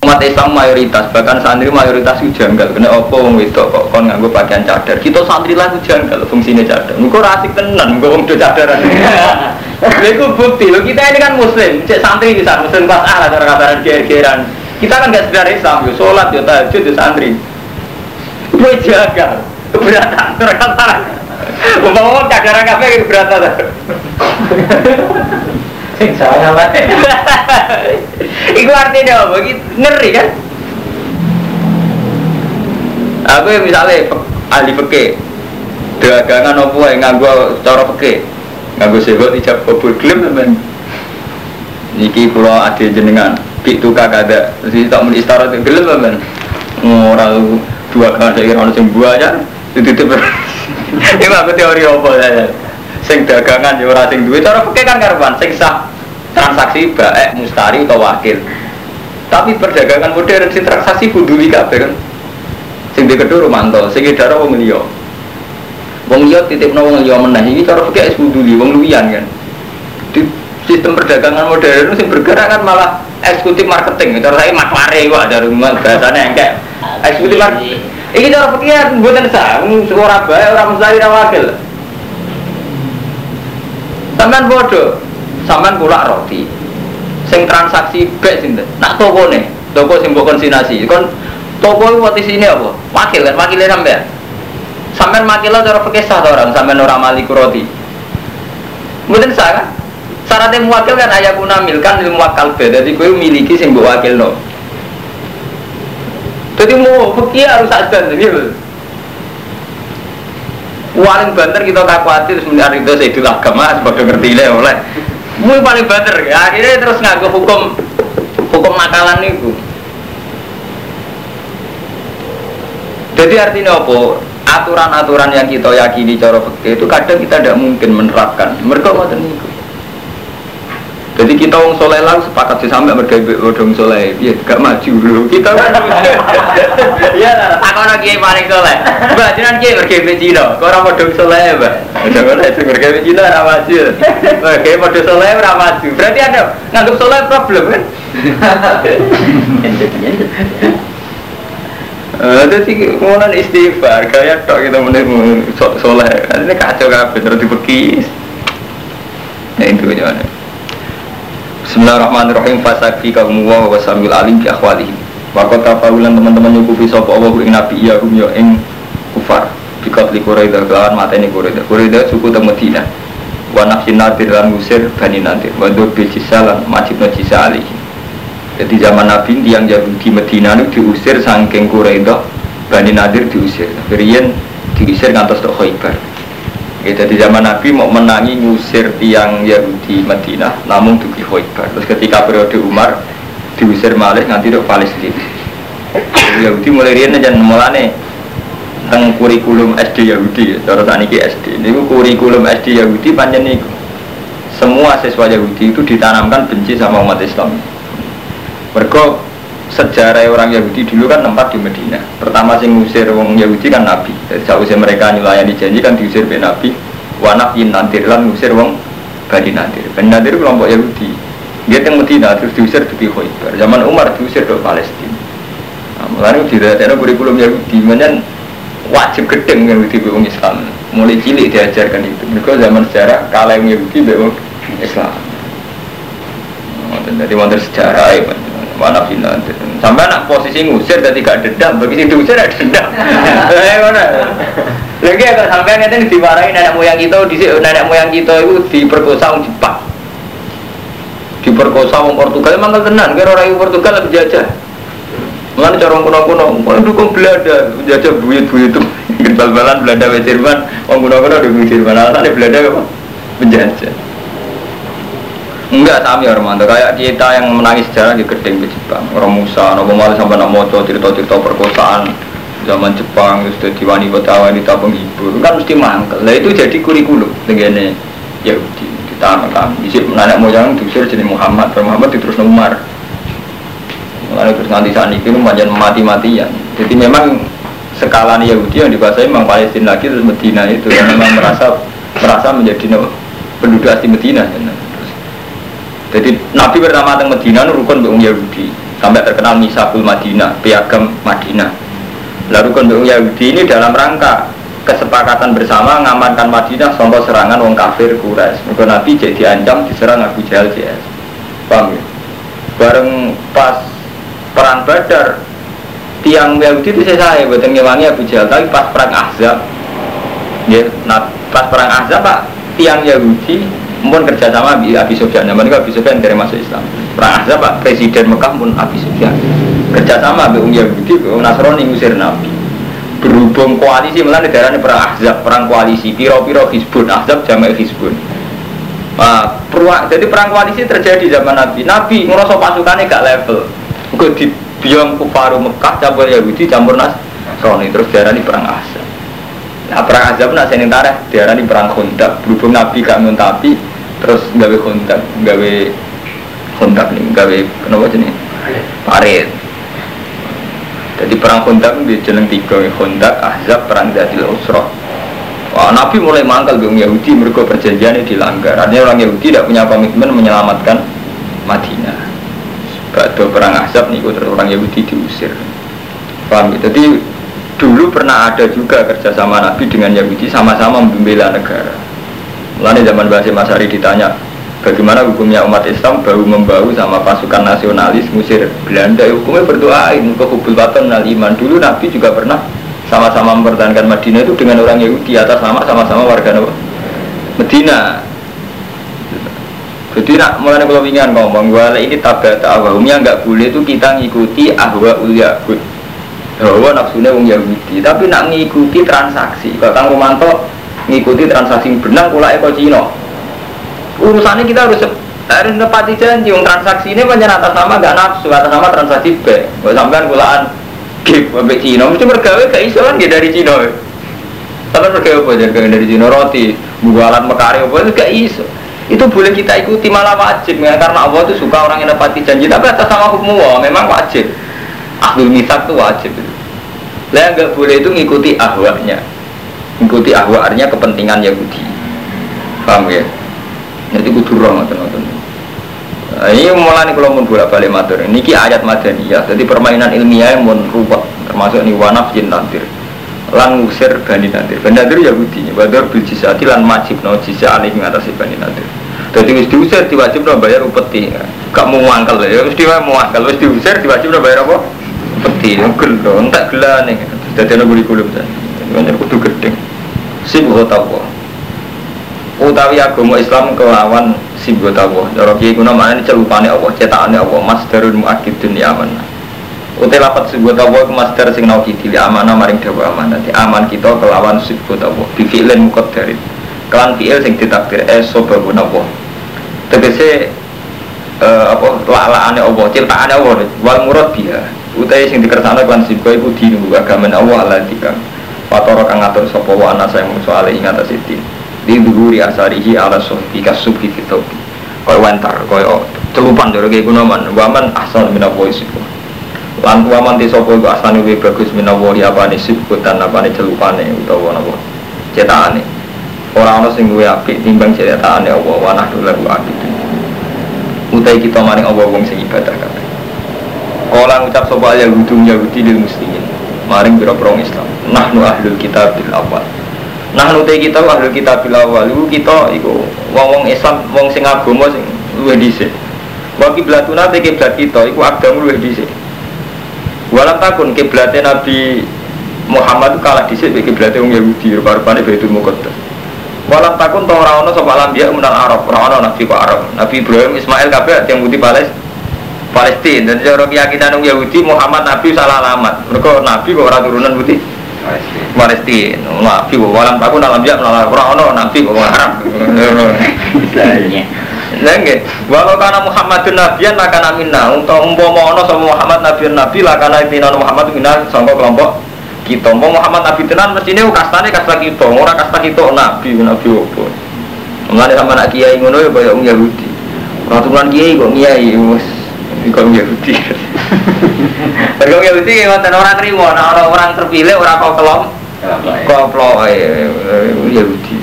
umat Islam mayoritas bahkan santri mayoritas itu janggal. Kena opo wong itu kok kon nganggo pakaian cadar? Kita santri lah itu janggal fungsinya cadar. Engko rasik tenan engko wong cadar lha iku bukti. Lo kita ini kan muslim. Cek santri bisa muslim pas ah cara kabaran geran kita kan gak sekedar Islam yo salat yo tahajud yo santri gue jagal keberatan terkata Umpama cadar kafe keberatan Sing salah lah. Iku artinya apa? Ngeri kan? Aku yang misalnya ahli peke, dagangan apa yang nganggo cara peke, nganggo sebot ijab kabul gelem teman. Niki pulau ada jenengan, itu kakak ada, terus tak mau istirahat gelem teman. Dua kali saya kira orang sing buahnya, itu Ini aku teori apa ya? Sing dagangan ya ora sing duwe cara peke kan karuan sing sah. Transaksi baik mustari atau wakil. Tapi perdagangan modern sing transaksi buduli kabeh kan. Sing kedua romanto sing dara wong liya. Wong liya titipno wong liya meneh iki cara fikih es buduli wong luwian kan. Di sistem perdagangan modern sing bergerak kan malah eksekutif marketing cara saya maklare kok ada rumah bahasanya enggak eksekutif marketing ini cara fikih mboten sah ora bae ora mustari ora wakil Sampean bodoh, sampean kulak roti. Sing transaksi bek sinten? Nak toko nih, toko sing mbok konsinasi. Kon toko itu waktu sini apa? Wakil kan, wakilnya sampean. Sampean makilo cara pakai sah orang, sampean orang maliku roti. Mungkin sah kan? Syaratnya muwakil kan ayah guna milkan ilmu wakal be, jadi gue miliki sing mbok wakil no. Jadi mau fakir harus ada gitu. Paling banter kita tak khawatir sebenarnya itu saya dulu agama sebagai ngerti lah oleh. Mui paling banter akhirnya terus ngaku hukum hukum nakalan itu. Jadi artinya apa? Aturan-aturan yang kita yakini cara fakir itu kadang kita tidak mungkin menerapkan. Mereka mau itu jadi kita wong soleh lah sepakat sih sampai mereka bodong soleh, ya gak maju dulu. Kita kan, ya tak kau lagi paling soleh. Mbak jangan kiai mereka Cina, kau orang bodong soleh mbak. Jangan itu mereka Cina orang maju. Mereka bodong soleh orang maju. Berarti ada nganggap soleh problem kan? Jadi kemudian istighfar, kayak tok kita menurut soleh. Ini kacau kabeh terus dipekis. Nah itu gimana? Bismillahirrahmanirrahim. Fasakfi kaum wa wa samil alim bi akhwalihim. Wa qad tafawulan teman-teman nyukupi sapa Allah ing nabi ya hum ya ing kufar. Bi qatli quraida kan mateni quraida quraida suku te Madinah. Wa nafsin nadir lan musir bani nadir. Wa dur bi cisalan majib najisa alihi jadi zaman Nabi yang Yahudi Medina itu diusir saking Quraida Bani Nadir diusir. Rian diusir ngantos ke Khaybar Ya, jadi zaman Nabi mau menangi ngusir tiang Yahudi Madinah, namun dugi Khaybar. Terus ketika periode Umar diusir malih nganti ke Palestina. Yahudi mulai rian dan mulane tentang kurikulum SD Yahudi, cara saniki SD. Ini kurikulum SD Yahudi panjang nih. Semua siswa Yahudi itu ditanamkan benci sama umat Islam. Mereka sejarah orang Yahudi dulu kan tempat di Medina. Pertama sing ngusir wong Yahudi kan Nabi. Jadi sausnya mereka nyulayani janji kan diusir be Nabi. Wanaf in nantir lan ngusir wong Bani Nadir. Bani Nadir kelompok Yahudi. Dia yang Medina terus diusir di Khaybar. Zaman Umar diusir ke Palestina. Nah, mulanya tidak ada kurikulum Yahudi. Menyen wajib gedeng Yahudi be wong Islam. Mulai cilik diajarkan itu. Mereka zaman sejarah kalah yang Yahudi wong Islam. Jadi wonten sejarah ya, mana final sampai anak posisi ngusir jadi gak dendam. Bagi situ usir ada dendam. Eh mana lagi kalau sampai nanti dimarahin nenek moyang kita di nenek moyang kita itu diperkosa orang Jepang. Diperkosa orang Portugal. Emang tenan kira orang Portugal lebih jajah. Mengenai cara kuno-kuno, mau dukung Belanda, menjajah buyut-buyut itu, bal-balan Belanda Jerman, orang kuno-kuno dukung Jerman, alasannya Belanda apa? Menjajah. Enggak sami Armando, kayak kita yang menangis sejarah di gedeng ke Jepang. Orang Musa, Nabi Malah sampai nak moco cerita-cerita perkosaan zaman Jepang, terus jadi wanita wanita penghibur, kan mesti mangkel. Nah itu jadi kurikulum dengan Yahudi. Kita kan, isi nenek moyang diusir jadi Muhammad, Muhammad terus Umar. Mulai terus nanti saat ini macam mati-matian. Jadi memang skala Yahudi yang dikuasai memang Palestina lagi terus Medina itu yang memang merasa merasa menjadi penduduk asli Medina. Ya. Jadi Nabi pertama teng Medina rukun be Yahudi sampai terkenal Misakul Madinah, piagam Madinah. Lalu rukun be Yahudi ini dalam rangka kesepakatan bersama mengamankan Madinah contoh serangan wong kafir Quraisy. Mereka Nabi jadi diancam diserang Abu Jahal CS. Paham ya? Bareng pas perang Badar tiang Yahudi itu saya saya buat ngewangi Abu Jahal tapi pas perang Ahzab ya, nah pas perang Ahzab pak tiang Yahudi pun kerjasama di Abi Sufyan. Zaman itu Abi Sufyan dari masuk Islam. Perang Ahzab Pak Presiden Mekah pun Abi Sufyan. Kerjasama dengan Yahudi dengan Nasrani ngusir Nabi. Berhubung koalisi malah negara ini perang Ahzab perang koalisi piro-piro Hizbun. Ahzab jamak Hizbun. Nah, peruak, jadi perang koalisi terjadi zaman Nabi. Nabi ngerasa pasukannya gak level. Gue di biang kufaru Mekah campur Yahudi campur Nasrani. Terus darah ini perang Ahzab. Nah, perang Azab nak saya nentara diarani perang kontak berhubung Nabi gak nguntapi terus gawe kontak gawe kontak nih gawe kenapa jenis parit. Jadi perang kontak di jeneng tiga kontak Ahzab perang Zadil Usroh Wah, Nabi mulai mangkal dengan Yahudi mereka perjanjiannya dilanggar. Artinya orang Yahudi tidak punya komitmen menyelamatkan Madinah. Bado perang Ahzab nih terus orang Yahudi diusir. Paham jadi dulu pernah ada juga kerjasama Nabi dengan Yahudi sama-sama membela negara Lalu zaman Basim Masari ditanya bagaimana hukumnya umat Islam bahu membahu sama pasukan nasionalis musir Belanda? Ya, hukumnya berdoain ke hubul baton iman. Dulu Nabi juga pernah sama-sama mempertahankan Madinah itu dengan orang Yahudi atas sama sama-sama warga Nabi Medina. Jadi nak mulai kalau ingin ngomong bahwa ini tabat awamnya nggak boleh itu kita ngikuti ahwa ulia bahwa nafsunya wong Yahudi tapi nak ngikuti transaksi. Kalau Kang Romanto ngikuti transaksi benang kula eko Cina. Urusannya kita harus harus nepati janji yang transaksi ini banyak atas nama gak nafsu atas nama transaksi B kalau sampean kulaan gip sampai Cina. Mesti bergawe gak iso kan dari Cina. Tapi bergawe apa jadi dari Cina? Roti bualan mekari apa? Itu gak iso. Itu boleh kita ikuti malah wajib. Ya, karena Allah itu suka orang yang nepati janji. Tapi atas nama hukum Allah memang wajib. Ahlul misak itu wajib. Lah nggak boleh itu ngikuti ahwanya ngikuti ahwa artinya kepentingan Yahudi. Paham ya? Jadi kudu roh ngoten nah, ini mulai kalau mau bolak balik matur. Ini ki ayat madaniyah jadi permainan ilmiah yang mau rubah termasuk ini wanaf jin nantir lan ngusir bani nantir bani nantir Yahudi badar bil jisati lan majib no jisa alih mengatasi bani nantir jadi wis diusir diwajib no bayar upeti. Gak mau ngangkal ya mesti mau ngangkal wis diusir diwajib no bayar apa? Upeti. Gelo entak gelane jadi ana kurikulum ta banyak kudu gedeng. Sibuk tawa utawi agama Islam kelawan sibuk tawa cara kiai kuna mana celupane Allah cetakane Allah masdarul muakkidun ya aman Utai lapat sibuk tawa mas masdar sing nau kiti li amanah maring dawa amanah. Di aman kita kelawan sibuk tawa bi fi'lin muqaddarin kelan fi'il sing ditakdir eh sobabun Allah tegese uh, apa lalaane Allah ciptaane Allah. Wal murad biha. Utai sing dikersane kan sibuk iku dinu agama Allah Allah Fatoro kang ngatur sapa wa ana saya musuh ale ing atas itu. Di dhuwuri asarihi ala suhbi kasubhi fitobi. Kaya wantar, kaya celupan doro kaya gunaman. Waman asal minawo isiku. Lan waman di sapa iku asane luwih bagus minawo ya apane sibku tan apane celupane utawa napa. Cetakane. Ora ana sing luwih apik timbang cetakane Allah wa nahdu lahu abid. Utai kita maring Allah wong sing ibadah kabeh. Kala ngucap sapa ya hudum Yahudi lil muslimin maring biro-biro Islam. Nahnu ahlul kitab bil awal. Nahnu te kita ahlul kitab bil awal iku kita iku wong-wong Islam wong sing agama sing luwih dhisik. Wa kiblatuna te kiblat kita iku agama luwih dhisik. Walam takun kiblatnya Nabi Muhammad kalah dhisik mek kiblatnya wong Yahudi rupa-rupane Baitul Muqaddas. Walam takun to ora ana sapa lambiya menal Arab, ora ana nabi kok Arab. Nabi Ibrahim, Ismail kabeh yang putih Palestina Palestina dan cara keyakinan orang Yahudi Muhammad Nabi salah alamat. Mereka Nabi kok orang turunan putih Palestina Nabi kok walam takun alam dia melalui orang Nabi kok Arab Nggih, walau karena Muhammadun nabiyan maka minna. Untuk umpama ana sama Muhammad nabi nabi lah karena tina Muhammad minna sangka kelompok kita. Mau Muhammad nabi tenan mestine kastane kasta kita, ora kasta kita nabi nabi opo. Mulane sama nak kiai ngono ya kaya Yahudi. Ora turunan kiai kok kiai wis kaum Yahudi. Kaum Yahudi ngoten orang terima, orang orang terpilih orang kau kelom, kau kelom Yahudi.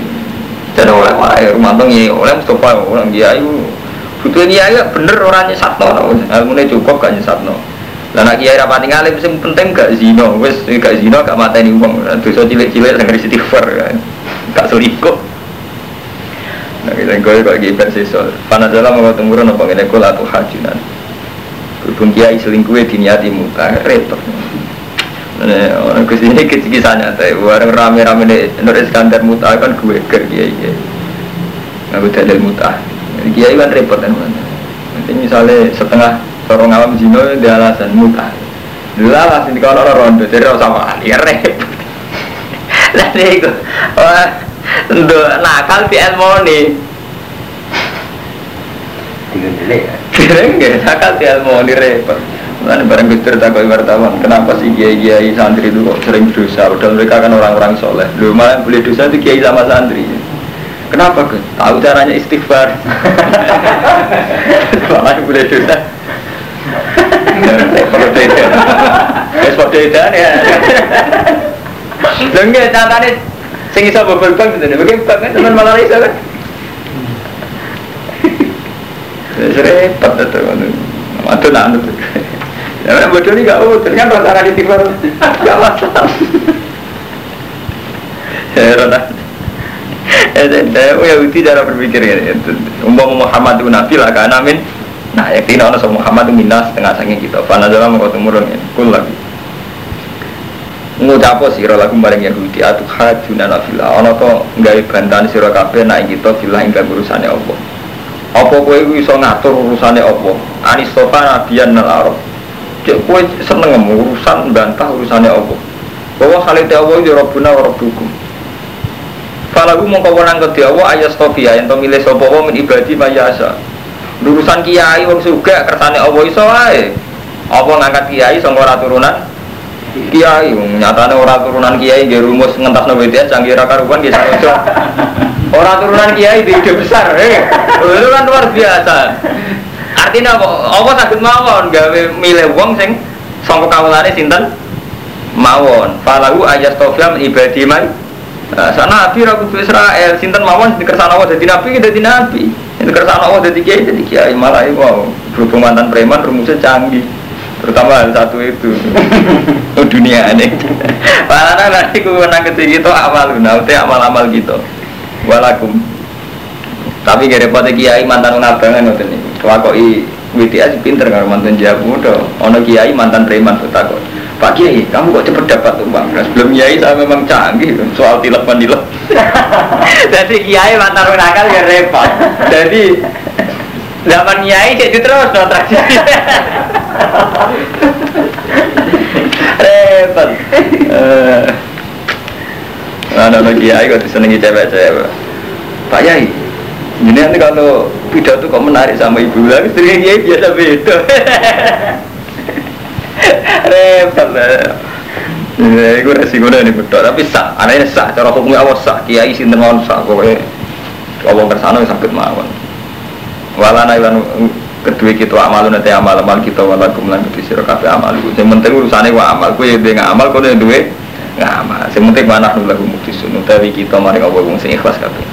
Dan oleh wae rumah ya oleh Mustafa orang dia itu butuh dia ya bener orangnya satno, ilmunya cukup gak nyesatno. Lah nak kiai rapati ngalim sing penting gak zino, wis gak zino gak mateni wong. Dosa cilik-cilik sing istighfar kan. Gak selingkuh. Nah, kita kau kok gibet sesol. Panas dalam mau temurun apa ngene kula tuh hajunan. Berhubung kiai selingkuh diniati muka repot. Nah, orang ke sini kisah nyata, orang rame-rame Nur Iskandar muta kan gue ker kiai kiai. Aku dalil muta. Kiai kan repot kan. Nanti misalnya setengah sorong awam zino dia alasan muta. Dulu alasan kalau orang rondo jadi orang sama ya repot. Lah itu, wah, untuk nakal di ilmu. Tiga delik ya. Kira nggak nakal di ilmu nih repot. Mana bareng gus cerita kau wartawan, kenapa sih kiai kiai santri itu kok sering dosa? Padahal mereka kan orang-orang soleh. Lu malah boleh dosa itu kiai sama santri. Kenapa gus? Tahu caranya istighfar. malah boleh dosa. Kalau beda, es beda ya. Lengge catane sing iso bobol bang. Bagaimana bang kan teman malah iso kan? Repot itu. Aduh nak anut. Ya bodoh ini gak utuh kan rasa nggak ditimpa gak masalah. Heran ah. Eh, saya punya bukti cara berpikir ya. Umpama Muhammad itu nabi lah kan amin. Nah, ya tina ono sama Muhammad itu minas setengah saking kita. Fana dalam temurun ya. Kul lagi. Ngucapo sira lagu maring Yahudi atuh hajuna nafila. Ono to gawe bantahan sira kabeh nek kita filah ing urusane Allah. Apa kowe iku iso ngatur urusane Allah? Anistofa nabiyan nal arab. Cek kowe seneng urusan bantah urusane Allah. Bahwa khalite Allah ya Rabbuna wa Rabbukum. Falagu mongko wenang kedhi Allah ayastofia ento milih sapa wa min ibadi mayasa. Urusan kiai wong sugih kersane Allah iso wae. Apa ngangkat kiai sangka ora turunan kiai nyatane ora turunan kiai nggih rumus ngentasno BTS canggih ra karuan nggih sarojo. Ora turunan kiai di ide besar, eh. Itu kan luar biasa. Artinya apa? Apa sakit mawon gawe milih wong sing sangka kawulane sinten? Mawon. Falahu ayastofia min ibadi mai. Nah, sana nabi ra kudu Israel, sinten mawon dikersana Allah dadi nabi dadi nabi. Dikersana Allah dadi kiai dadi kiai malah iku berhubung mantan preman rumusnya canggih terutama satu itu dunia ini karena nanti ku menang ketiga itu amal itu amal-amal gitu walakum tapi gak repot kiai mantan ngabangan ngoten niku kelakoki WTS pinter karo mantan jabu muda ono kiai mantan preman takut Pak Kiai, kamu kok cepet dapat uang? Nah, sebelum Kiai saya memang canggih soal tilap mandilap. Jadi Kiai mantan nakal ya repot. Jadi zaman Kiai jadi terus no tradisi. repot. Nah, ada kiai kok disenangi cewek-cewek. Pak Yai, ini nanti kalau pidato kok menarik sama ibu lagi, sering kiai biasa beda. Repot lah. Ya, itu resiko nih betul, tapi sah, anehnya sah, cara hukumnya awas sah, kiai sinten mawon sah, pokoknya Allah kersana sakit mawon. Walana ilan kedua kita amal nanti amal amal kita walakum lan kedua sira kabeh amal. Yang penting urusannya wa amal, kowe yang amal, kowe yang duwe ngamal. Yang penting mana nula mukhlisun, utawi kita mari Allah wong sing ikhlas kabeh.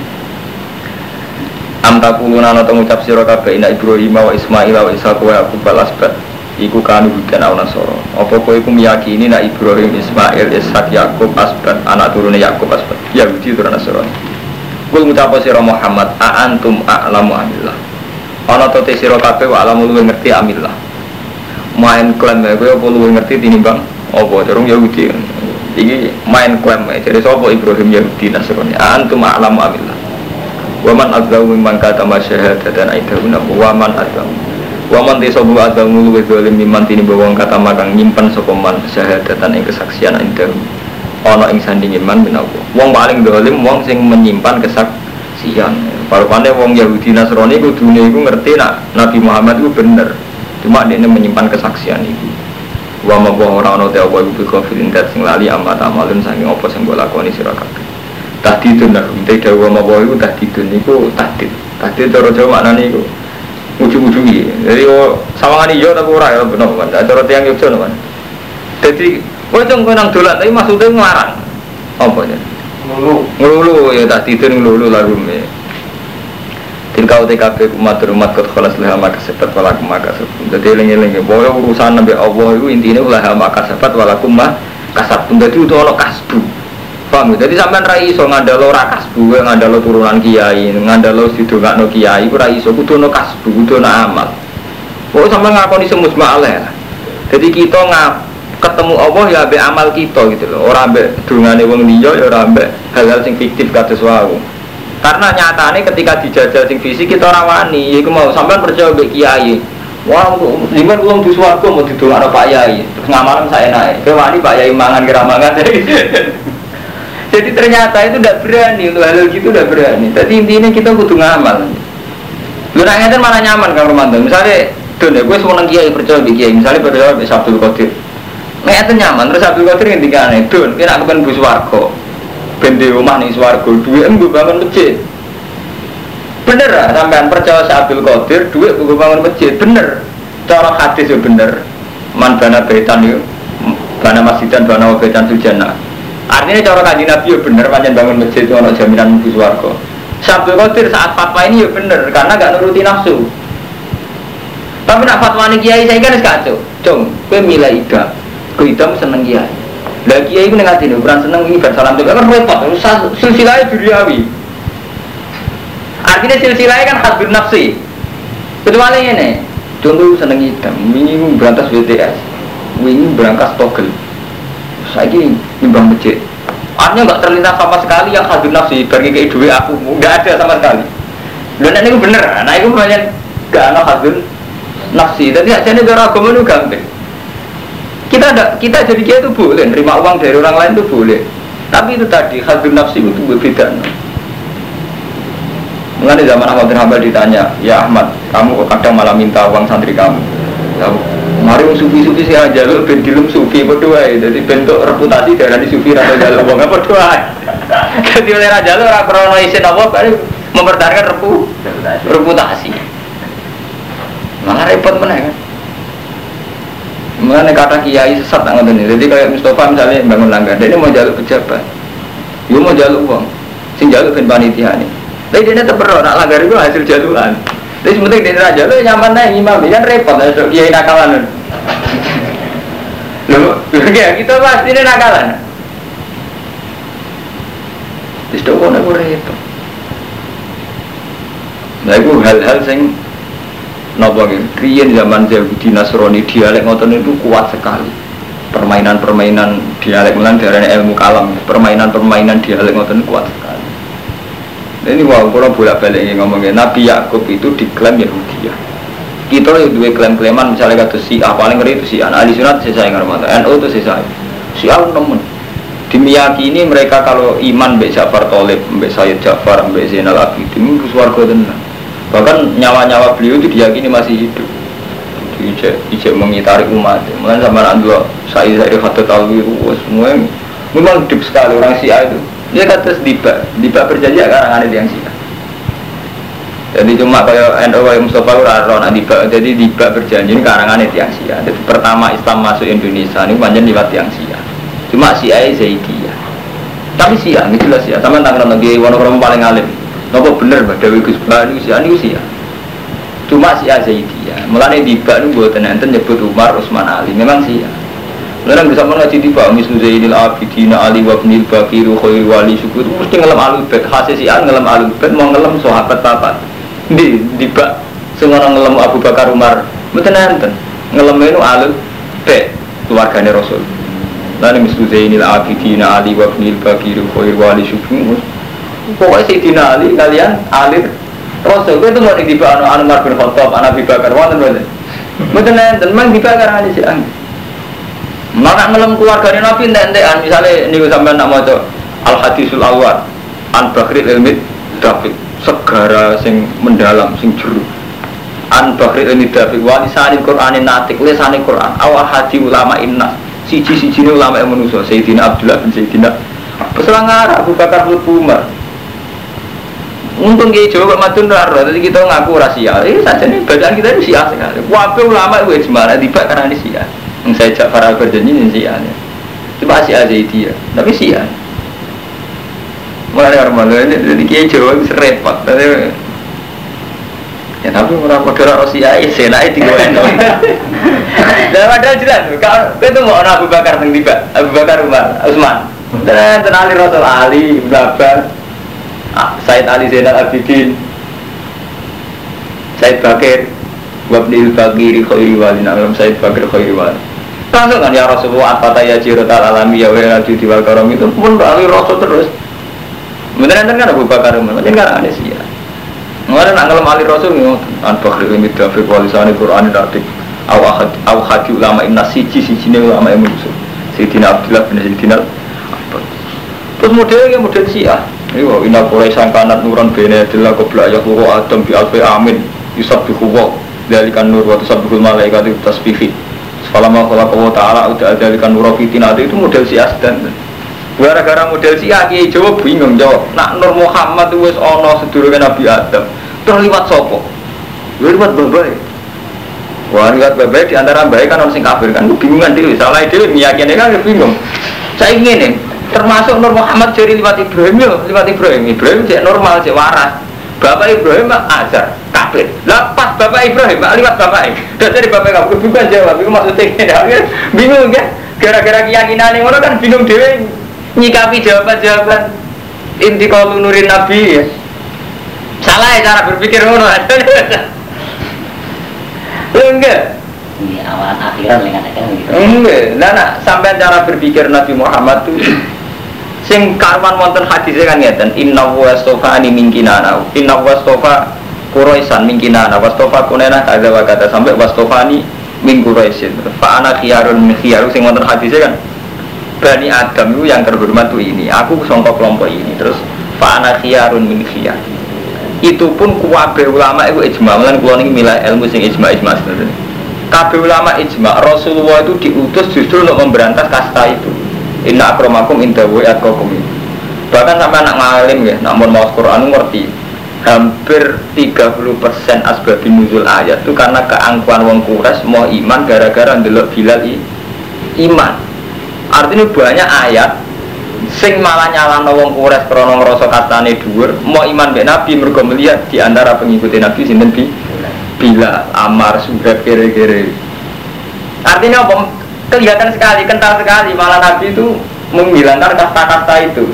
Am takuluna ana ngucap sira kabeh ina Ibrahim wa Ismail wa Ishaq wa Yaqub wal asbat iku kanu hudan au nasoro apa kowe iku meyakini nak Ibrahim Ismail Ishak Yakub Asbat anak turune Yakub Asbat Yahudi turun Nasrani Kul ngucap sira Muhammad a antum a'lamu amillah. Ana to te sira kabeh wa alamu luwih ngerti amillah. Main klaim kowe apa luwih ngerti tinimbang apa? Durung Yahudi iki main klaim jadi sapa Ibrahim Yahudi Nasrani. Antum a'lamu amillah. Waman adzau mimman kata masyahadatan aidahuna Waman adzau Waman te sobu ada mulu wa zalim miman tini bawang kata magang nyimpan sapa man syahadatan ing kesaksian indahu ana ing sanding iman menawa wong paling dolim wong sing menyimpan kesaksian. Parupane wong Yahudi Nasrani dunia iku ngerti nak Nabi Muhammad itu bener. Cuma dia menyimpan kesaksian itu wa wa ora ana te apa iku kafirin dat sing lali amma tamalun saking apa sing mbok lakoni sira kabeh. Tahdidun nah te dawa wa iku tahdidun niku tahdid. Tahdid cara Jawa maknane iku ujung-ujungi jadi oh sawangan iyo tapi ora ya benar kan cara tiang Yogyakarta kan jadi oh cung kau nang dolan tapi maksudnya ngelarang. Apa ya Mulu. ngelulu ya tak tidur ngelulu lalu me Tilka UTKP umat umat kot kholas leha maka sepat walakum maka Jadi eling-eling Bahwa urusan Nabi Allah itu intinya leha maka sepat walakum maka kasab Jadi itu ada kasbu Paham ya? Jadi sampean ra iso ngandalo ra kasbu, ngandalo turunan kiai, ngandalo sidongakno kiai, ora iso kudu ono kasbu, kudu ono amal. Kok sampean ngakoni semus ma'aleh. Jadi kita ngap ketemu Allah ya ambek amal kita gitu loh. Ora ambek dungane wong liya ya ora hal-hal sing fiktif kados wau. Karena nyatane ketika dijajal sing fisik kita ora wani, iku mau sampean percaya mbek kiai. Wah, liman wong di swarga mau didongakno Pak Yai. Terus ngamalan saya naik. Ke wani Pak Yai mangan kira mangan. Jadi ternyata itu tidak berani untuk hal gitu tidak berani. Jadi intinya kita kudu ngamal. Lu nanya mana nyaman kang Romanto. Misalnya, tuh deh, gue semua kiai percaya di kiai. Misalnya percaya Abdul Qadir. Nah itu nyaman. Terus Abdul Qadir yang tiga nih, tuh, kira aku kan bus wargo. Bende rumah nih swargo, duit gue bangun masjid. Bener lah, sampean percaya si Abdul Qadir, duit gue bangun masjid. Bener. Cara hadis ya bener. Man bana baitan yuk, bana masjidan, bana baitan sujana. Artinya cara kaji Nabi ya bener, panjang bangun masjid itu ada jaminan mubus warga. Sabtu Qadir saat fatwa ini ya bener, karena gak nuruti nafsu. Tapi nak fatwa ini kiai saya kan kacau. Cung, gue milih ida, gue seneng kiai. Lah kiai itu nengat ini, bukan seneng ini bersalam juga kan repot. Silsilahnya duniawi. Artinya silsilahnya kan hadbir nafsi. Kecuali ini, contoh seneng hitam, ini berantas BTS, ini berangkas togel saya ini nyumbang masjid artinya nggak terlintas sama sekali yang hadir nafsi bagi kayak duit aku nggak ada sama sekali dan ini bener nah itu banyak gak ada hadir nafsi jadi aja ini cara agama itu kita ada kita jadi kia itu boleh nerima uang dari orang lain itu boleh tapi itu tadi hadir nafsi itu berbeda Mengenai zaman Ahmad bin Hambal ditanya, ya Ahmad, kamu kok kadang malah minta uang santri kamu? Mari wong sufi-sufi sih aja lu ben sufi berdua ya. Jadi bentuk reputasi dari sufi atau jalur wong apa doa. Jadi oleh raja lu ora krono isin apa baru mempertahankan repu reputasi. Malah repot mana kan. Mengenai kata kiai sesat nggak ini. Jadi kayak Mustafa misalnya bangun langgar, dia ini mau jalur pejabat, dia mau jalur uang, sing jalur ben panitia nih. Tapi dia tetap perlu nak langgar itu hasil jaluran. Jadi sementing di raja lu nyaman nih imam kan repot lah so kiai nakalan. Lu, ya kita pasti ini nakalan. Terus dong kau nak repot. Nah itu hal-hal sing Napa Rian zaman Yahudi Nasrani dialek ngoten itu kuat sekali. Permainan-permainan dialek melan darah ilmu kalam, permainan-permainan dialek ngoten kuat sekali. Nah, ini wow, kalau bolak balik ngomongin Nabi Yakub itu diklaim Yahudi ya. Kita yang dua klaim-klaiman misalnya kata si A paling ngeri itu si A. Nah, ahli sunat saya sayang hormat, NU itu saya sayang. Si A temen. Dimiyakini mereka kalau iman Mbak Jafar Tolib, Mbak Sayyid Jafar, Mbak Zainal Abidin itu suarga tenang. Bahkan nyawa-nyawa beliau itu diyakini masih hidup. Ijek, ijek mengitari umat. Mulai sama anak dua, saya dari Khatat Alwiru, semua memang hidup sekali orang si A itu. Dia kata diba, diba berjanji akan ada yang sia. Jadi cuma kayak NU kayak Mustafa Uraro nak diba, jadi diba berjanji ini karangan itu yang sia. Jadi pertama Islam masuk Indonesia ini panjang lewat yang sia. Cuma sia Zaidiyah. Tapi sia, ini jelas ya. Sama tanggal nabi Wonokromo paling alim. Nopo bener bah Dewi Gus Bani sia ini sia. Cuma si Azaidiyah. Mulane tiba nu buatan enten nyebut Umar Utsman Ali. Memang sih ya. Lalu bisa ngaji tiba mislu Zainil Abidin Ali wa Ibnil Bakiru Khairi Wali Syukur mesti ngelem alul bait hasil si an ngelem alul bait mau ngelem sahabat papat di tiba semua ngelem Abu Bakar Umar mboten enten ngelem itu alul bait keluarganya Rasul Lalu mislu Zainil Abidin Ali wa Ibnil Bakiru Khairi Wali Syukur pokoknya Sayyidina Ali kalian Ali Rasul itu mau tiba anu anu Umar bin Khattab anak Abu Bakar wonten mboten mboten enten mang dibakar ali si an Mana ngelem keluarga Nabi ente-entean misalnya ini sampai nak mau al hadisul awal an bakri ilmi David segara sing mendalam sing juru an bakri ilmi David walisani Quran natik lesani Quran. Awal hadi ulama innas siji siji ulama yang manusia Sayyidina Abdullah bin Sayyidina Peselang Abu Bakar bin Umar Untung kayak Jawa Madun raro, jadi kita ngaku rahasia. Ini saja nih bacaan kita itu sia sekali. Wabe ulama itu gimana? Tiba karena ini sia. Yang saya Ja'far al-Barjani ini sia. Cuma sia aja itu ya, tapi sia. Mulai orang malu ini, jadi kayak Jawa itu repot. Tapi Ya tapi orang kode Rusia ya senai tiga endo. Dan padahal jelas, kalau itu mau Abu Bakar yang tiba, Abu Bakar Umar, Utsman. Dan tenali Rasul Ali, Ah, Said Ali Zainal Abidin. Said Bakir Wabnil Bagiri Khairi Wali Nalam Said Bakir Khairi Wali. Langsung kan ya Rasulullah Apa ya jirotal alami ya wa di diwal karam itu? Pun Ali Rasul terus. Beneran kan Abu Bakar Umar Macam kan sih ya. Mengenai nak ngelam Ali Rasul An Bakri Limit Dafiq Walisani Quran Dafiq Aw Hadi Ulama Inna Siji Siji Ulama Yang Musuh Sayyidina Abdullah bin Sayyidina Terus modelnya model Syiah Iya, ina kulai sangkanat nuran bene adalah kebla ya kuro adam bi alfi amin Yusab bi huwa Dalikan nur wa tusabbihul malaikat itu tasbihi. Selama kalau kau ta'ala udah dalikan nur fitina itu model si asdan. Gara-gara model si aki Jawa bingung jawab Nak Nur Muhammad wis ono sedurunge Nabi Adam Terus liwat sopo? Liwat babai Wah liwat babai di antara baik kan orang sing kafir kan Bingungan diri salah itu meyakini kan bingung. Saya ingin nih termasuk Nur Muhammad jadi lewat Ibrahim ya lewat Ibrahim. Ibrahim cek normal cek waras. Bapak Ibrahim mah ajar kafir lah pas Bapak Ibrahim mah lewat Bapak dan dari Bapak kamu bukan jawab itu maksudnya ya, bingung ya gara-gara keyakinan yang orang kan bingung dewe nyikapi jawaban-jawaban. Inti kalau nurin Nabi ya. Salah ya cara berpikir ngono. Enggak? Ini awalan akhiran dengan gitu. enggak. Nah, nah sampai cara berpikir Nabi Muhammad tuh sing karwan wonten hadisnya kan ngeten inna wastofa ani mingkinana inna wastofa kuroisan mingkinana wastofa kunena kada wa kata sampai wastofa ani min kuroisin fa ana khiyarun min khiyaru sing wonten hadisnya kan Bani Adam itu yang terhormat tuh ini. Aku songkok kelompok ini. Terus fa ana khiyarun min khiyar. Itu pun kuwabe ulama itu ijma. Lan kula niki milah ilmu sing ijma ijma. Sebenarnya kabeh ulama ijma Rasulullah itu diutus justru untuk memberantas kasta itu Inna akromakum inda wa atqakum Bahkan sampai anak ngalim ya, namun mau Quran ngerti Hampir 30% asbab nuzul ayat itu karena keangkuhan wong kures mau iman gara-gara ndelok Bilal i, iman Artinya banyak ayat sing malah nyalano wong kures krana ngrasa kastane dhuwur mau iman mbek Nabi mergo melihat di antara pengikuti Nabi sinten bi Bilal, Amar, Suhaib kere-kere. Artinya apa? Kelihatan sekali, kental sekali malah Nabi itu menghilangkan kasta-kasta itu.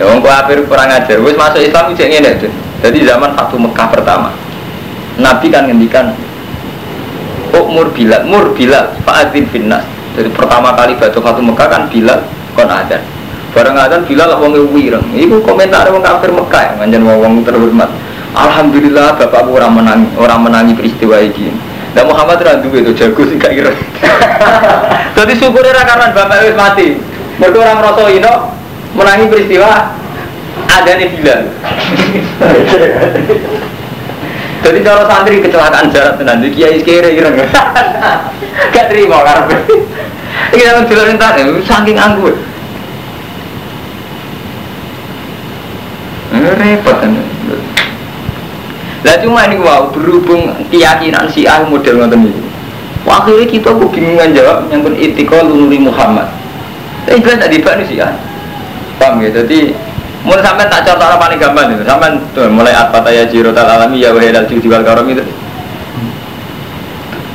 Ya wong kafir kurang ajar. Wis masuk Islam iki ngene itu. Jadi zaman Fatu Mekah pertama. Nabi kan ngendikan Umur Bilal, Mur Bilal, Fa'adzin finnas. Jadi pertama kali Batu Fatu Mekah kan Bilal kon adzan. Bareng adzan Bilal wong wireng. Iku komentar wong kafir Mekah, manjen wong terhormat. Alhamdulillah bapakku orang menangi, orang menangi peristiwa ini. Dan Muhammad randu itu jago sih gak kira. Jadi syukurnya karena bapak itu mati. Mereka orang rasa ino menangi peristiwa ada nih bilang. Jadi cara santri kecelakaan jarak tenan di kiai kere ireng. Gak terima karena ini dalam bilang entar saking anggur. Repot kan. Lah cuma ini wow berhubung keyakinan si ah model ngoten iki. Akhirnya kita kok bingungan jawab yang pun itikol nuri Muhammad. Tapi jelas tadi pak si ah. Paham ya? Jadi Mulai sampai tak contoh orang paling gampang itu, sampai tuh mulai apa taya jiro tal alami ya wahai judi wal karom itu.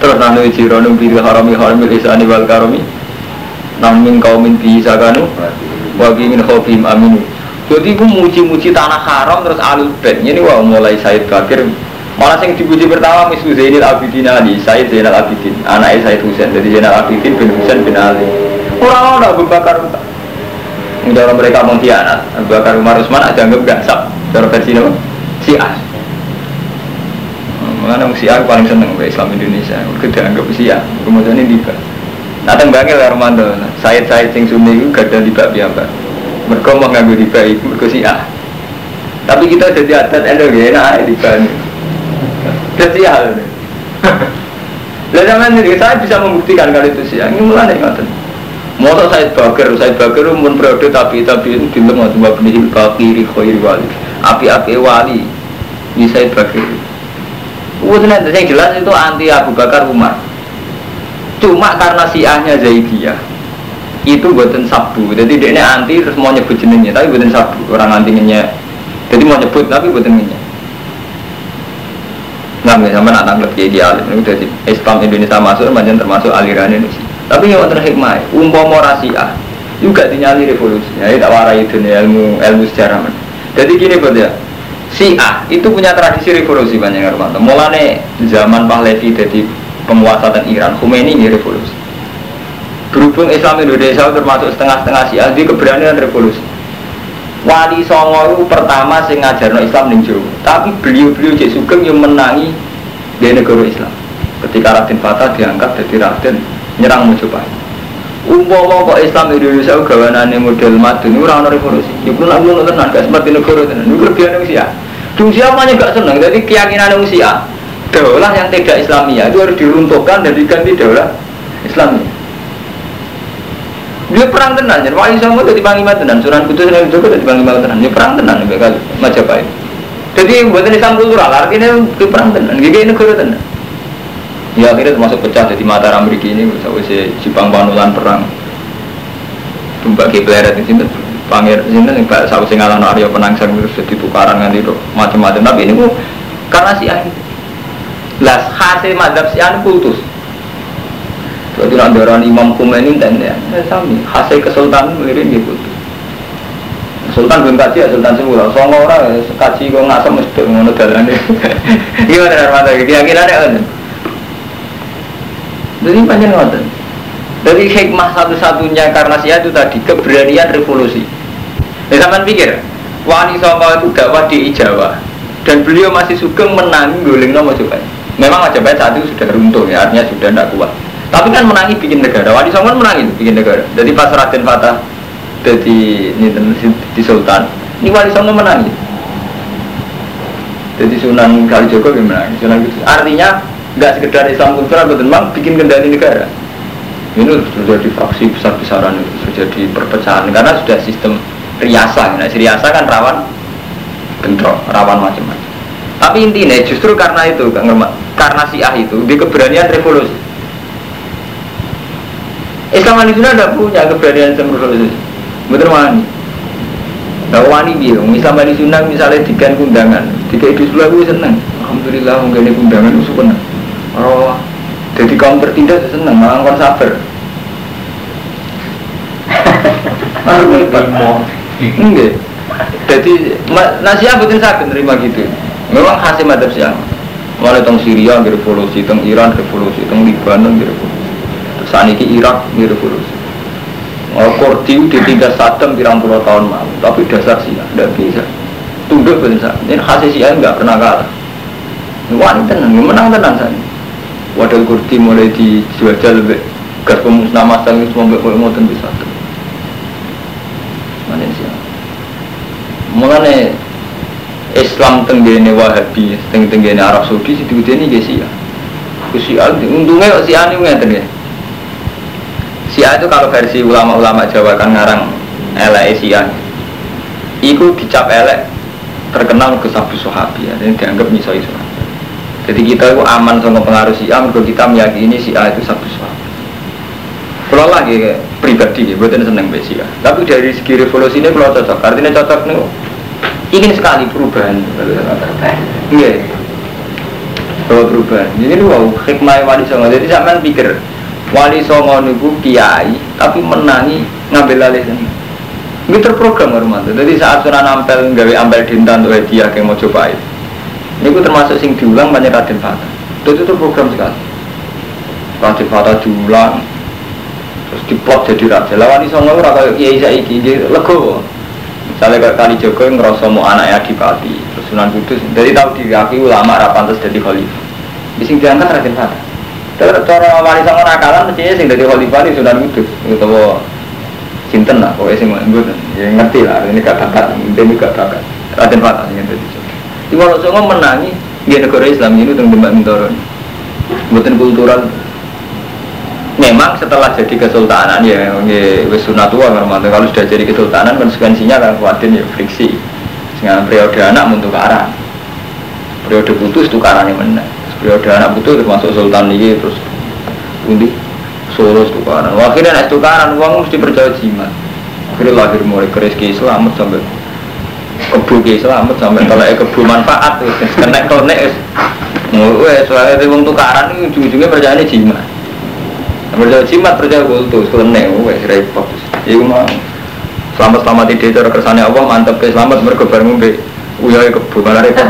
Terus nanu jiro nu bil harami harami isani wal karomi. Namin kau min bisa kanu, wagi min khofim aminu. Jadi aku muji-muji tanah haram terus alul bed. Ini wah mulai Said Bakir. Malah yang dipuji pertama Misu Zainal Abidin Ali, Said Zainal Abidin, anaknya Said Husain. Jadi Zainal Abidin bin Husain bin Ali. Orang-orang Abu Bakar Udah mereka mengkhianat Abu Bakar Umar Usman ada anggap gak sab Cara versi apa? Syiah Mengenai Syiah paling seneng ke Islam Indonesia Mereka dianggap Syiah Kemudian ini tiba Nah tembangnya lah Ramadan Said-Said sing sunni itu gak ada tiba biasa Mereka mau nganggu tiba itu Mereka Syiah Tapi kita jadi adat enak ya Enak tiba ini Dan Syiah Lalu zaman ini saya bisa membuktikan kalau itu Syiah Ini mulai ngoten Masa saya Bakar, saya Bakar pun periode tapi tapi itu di lemah dua penihil bakiri khairi wali. Api-api wali di saya Bakar. Udah nanti yang jelas itu anti Abu Bakar Umar. Cuma karena siahnya Zaidiyah itu buatan sabu. Jadi dia ini anti terus mau nyebut jenengnya, tapi buatan sabu. Orang antinya jadi mau nyebut tapi buatan jenengnya. Nah, misalnya anak lebih ideal, itu dari Islam Indonesia masuk, macam termasuk aliran Indonesia. Tapi yang wonten hikmah, umpama rasia juga dinyali revolusi. Ya, tak warai itu ilmu ilmu sejarah. Jadi gini buat ya, A itu punya tradisi revolusi banyak Armando. Mulane zaman Pahlavi jadi penguasa dan Iran, Khomeini ini revolusi. Berhubung Islam Indonesia termasuk setengah-setengah A, di keberanian revolusi. Wali Songo itu pertama sing ngajarno Islam ning Tapi beliau-beliau cek sugeng yang menangi di negara Islam. Ketika Raden Fatah diangkat jadi Raden nyerang Mojopahit. Umpama kok Islam Indonesia gawanane model madun ora ono revolusi. Iku nak ngono tenan gak seperti negara tenan. Iku kelebihan wong Sia. Dung siapa gak seneng. Jadi keyakinan wong Sia, daulah yang tidak Islamia itu harus diruntuhkan dan diganti daulah Islamia. Dia perang tenan, jadi wali sama jadi panglima tenan, suran kudus dan juga jadi panglima tenan, dia perang tenan, kali Majapahit. Jadi buatan Islam kultural, artinya dia perang tenan, gini negara tenan. Ya akhirnya termasuk pecah jadi Mataram Amerika ini si Jepang Panulan perang. Tumbak Kibleret di sini Pangir sini Pak Sabu Singalan Arya Penangsang terus jadi tukaran nganti macam-macam. Tapi ini bu karena si Las hasil madhab si kultus. Jadi orang Imam Khomeini dan ya, sami hasil kesultanan melirin gitu. Sultan belum kaji ya Sultan semula. Songo orang kaji kok ngasem mesti ngono dalane. Gimana Armando? Keyakinannya kan? Jadi ngoten. Jadi hikmah satu-satunya karena saya itu tadi keberanian revolusi. Ya sampean pikir, Wani Songo itu dakwah di Jawa dan beliau masih sugeng menangi guling nomor. Memang Majapahit saat itu sudah runtuh ya, artinya sudah tidak kuat. Tapi kan menangi bikin negara. Wani Songo menangi bikin negara. Jadi pas Raden Fatah jadi di Sultan, ini Wali Songo menangi. Jadi Sunan Kalijogo gimana? Sunan artinya nggak sekedar Islam kultural betul memang bikin kendali negara ini terjadi fraksi besar-besaran terjadi perpecahan karena sudah sistem riasa nah riasa kan rawan bentrok rawan macam-macam tapi intinya justru karena itu karena si ah itu di keberanian revolusi Islam sudah tidak punya keberanian revolusi betul wani Nah, wani dia, Islam Sunnah misalnya dikan kundangan, tiga itu gue seneng. Alhamdulillah, mungkin kundangan itu seneng. Oh, jadi kaum tertindas seneng, malah kon sabar. Enggak. Jadi nasihat betul saya menerima gitu. Memang hasil madhab siang. Mulai tentang Syria revolusi, tentang Iran revolusi, tentang Lebanon revolusi. Ke Irak revolusi. Oh, Kordiu ditinggal Saddam pirang puluh tahun malu, tapi dasar sih tidak bisa. Tunduk betul Ini. Hasil siang nggak pernah kalah. Wah, tenang, menang tenang saya wadah kurdi mulai dijual lebih. Gas pemusnah masal itu semua boleh ngotot bisa tuh mana sih mulane Islam tenggene Wahabi teng tenggene Arab Saudi situ ini guys ya si untungnya si Ani ngeten ya si itu kalau versi ulama-ulama Jawa kan ngarang elek si Iku dicap elek terkenal ke sabu sahabi ya, dan dianggap nyisoi sahabi jadi kita itu aman sama pengaruh si A, mereka kita meyakini si A itu satu sahabat. Kalau Kalau lagi pribadi, buatan seneng besi ya. Tapi dari segi revolusi ini kalau cocok, artinya cocok nih. Ingin sekali perubahan. Iya. Kalau perubahan. Jadi wow, hikmah wali songo. Jadi sampean pikir wali songo niku kiai, tapi menangi ngambil alih ini. Ini terprogram Romanto. Jadi saat sunan ampel gawe ampel dintan untuk hadiah yang mau coba itu. Ini termasuk sing diulang banyak Raden Fata. Itu itu terprogram sekali. Raden Fata diulang, terus diplot jadi raja. Lawan iso ngono ora kiai saiki nggih lego. Misalnya kayak kali Joko yang ngerasa mau anaknya adipati, terus Sunan Kudus, jadi tahu diakui ulama rapan terus jadi khalifah. Sini diangkat Raden Fata. Terus cara wali songo nakalan mestinya sing jadi khalifah ini Sunan Kudus, utawa Sinten lah, pokoknya sing mboten. Ya ngerti lah, ini gak bakat, ini gak bakat. Raden Fatah sing dadi. Di Walau Songo menangi di negara Islam ini tentang Demak Mintoro. Mboten kultural. Memang setelah jadi kesultanan ya, ya wis sunatua Romanto. Kalau sudah jadi kesultanan konsekuensinya kan kuatin ya friksi. Dengan periode anak untuk tukaran. Periode putus tukarannya mana? Periode anak putus termasuk sultan ini terus undi Solo tukaran. Akhirnya naik tukaran, uang mesti percaya jimat. Akhirnya lahir mulai keris ke selamat sampai kebu ke selamat sampai kalau kebu manfaat kena konek Wah, soalnya itu uang tukaran ujung-ujungnya percaya jimat. Percaya jimat, percaya kultus, kelenek, wah, repot. Iya mah selamat selamat ide cara kersane Allah mantep ke selamat mergo bareng ngombe. Uya kebu malah repot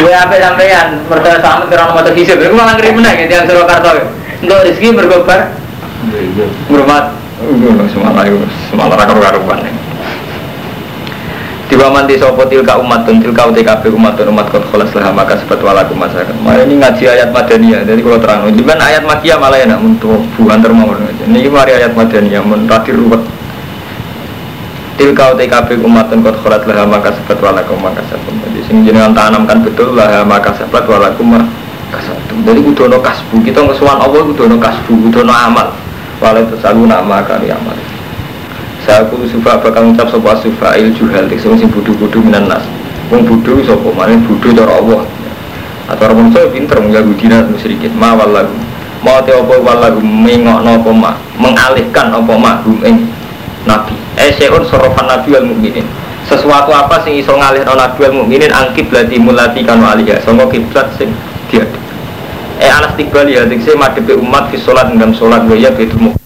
Gue apa sampean percaya selamat kira mau terkisir, gue malah ngeri menang ya tiang Surakarta untuk rezeki berkobar Ngurmat Semalah itu Semalah rakar karuan Tiba manti sopo tilka umatun tilka UTKB umatun umat kot kholas lah maka sebab walaku masyarakat. Mari ini ngaji ayat madaniyah. Jadi kalau terang, jadi ayat makiyah malah enak untuk bukan termawar. Ini mari ayat madaniyah mun tadi ruwet. Tilka UTKB umatun kot kholas lah maka sebab walaku maka sebab. Jadi sing jenengan tanamkan betul lah maka sebab walaku maka kasatu. Jadi kudono kasbu kita ngesuan Allah kudono kasbu kudono amal. Walau selalu nama kali amal. Saya kudu sufa bakal ngucap sopa sufa il juhal sing sing budu-budu minan nas. Wong budu sopo mana budu cara Allah. Atau orang saya pinter menggagudina sedikit ma wallagu. Mau te apa wallagu mengokno apa ma mengalihkan apa ma hum nabi. Eh seun sorofan nabi wal mukminin sesuatu apa sing iso ngalih nabi wal mukminin angkib lati mulati kanu aliyah sangka kiblat sing dia eh alas tiga lihat saya madep umat di sholat dalam sholat gaya betul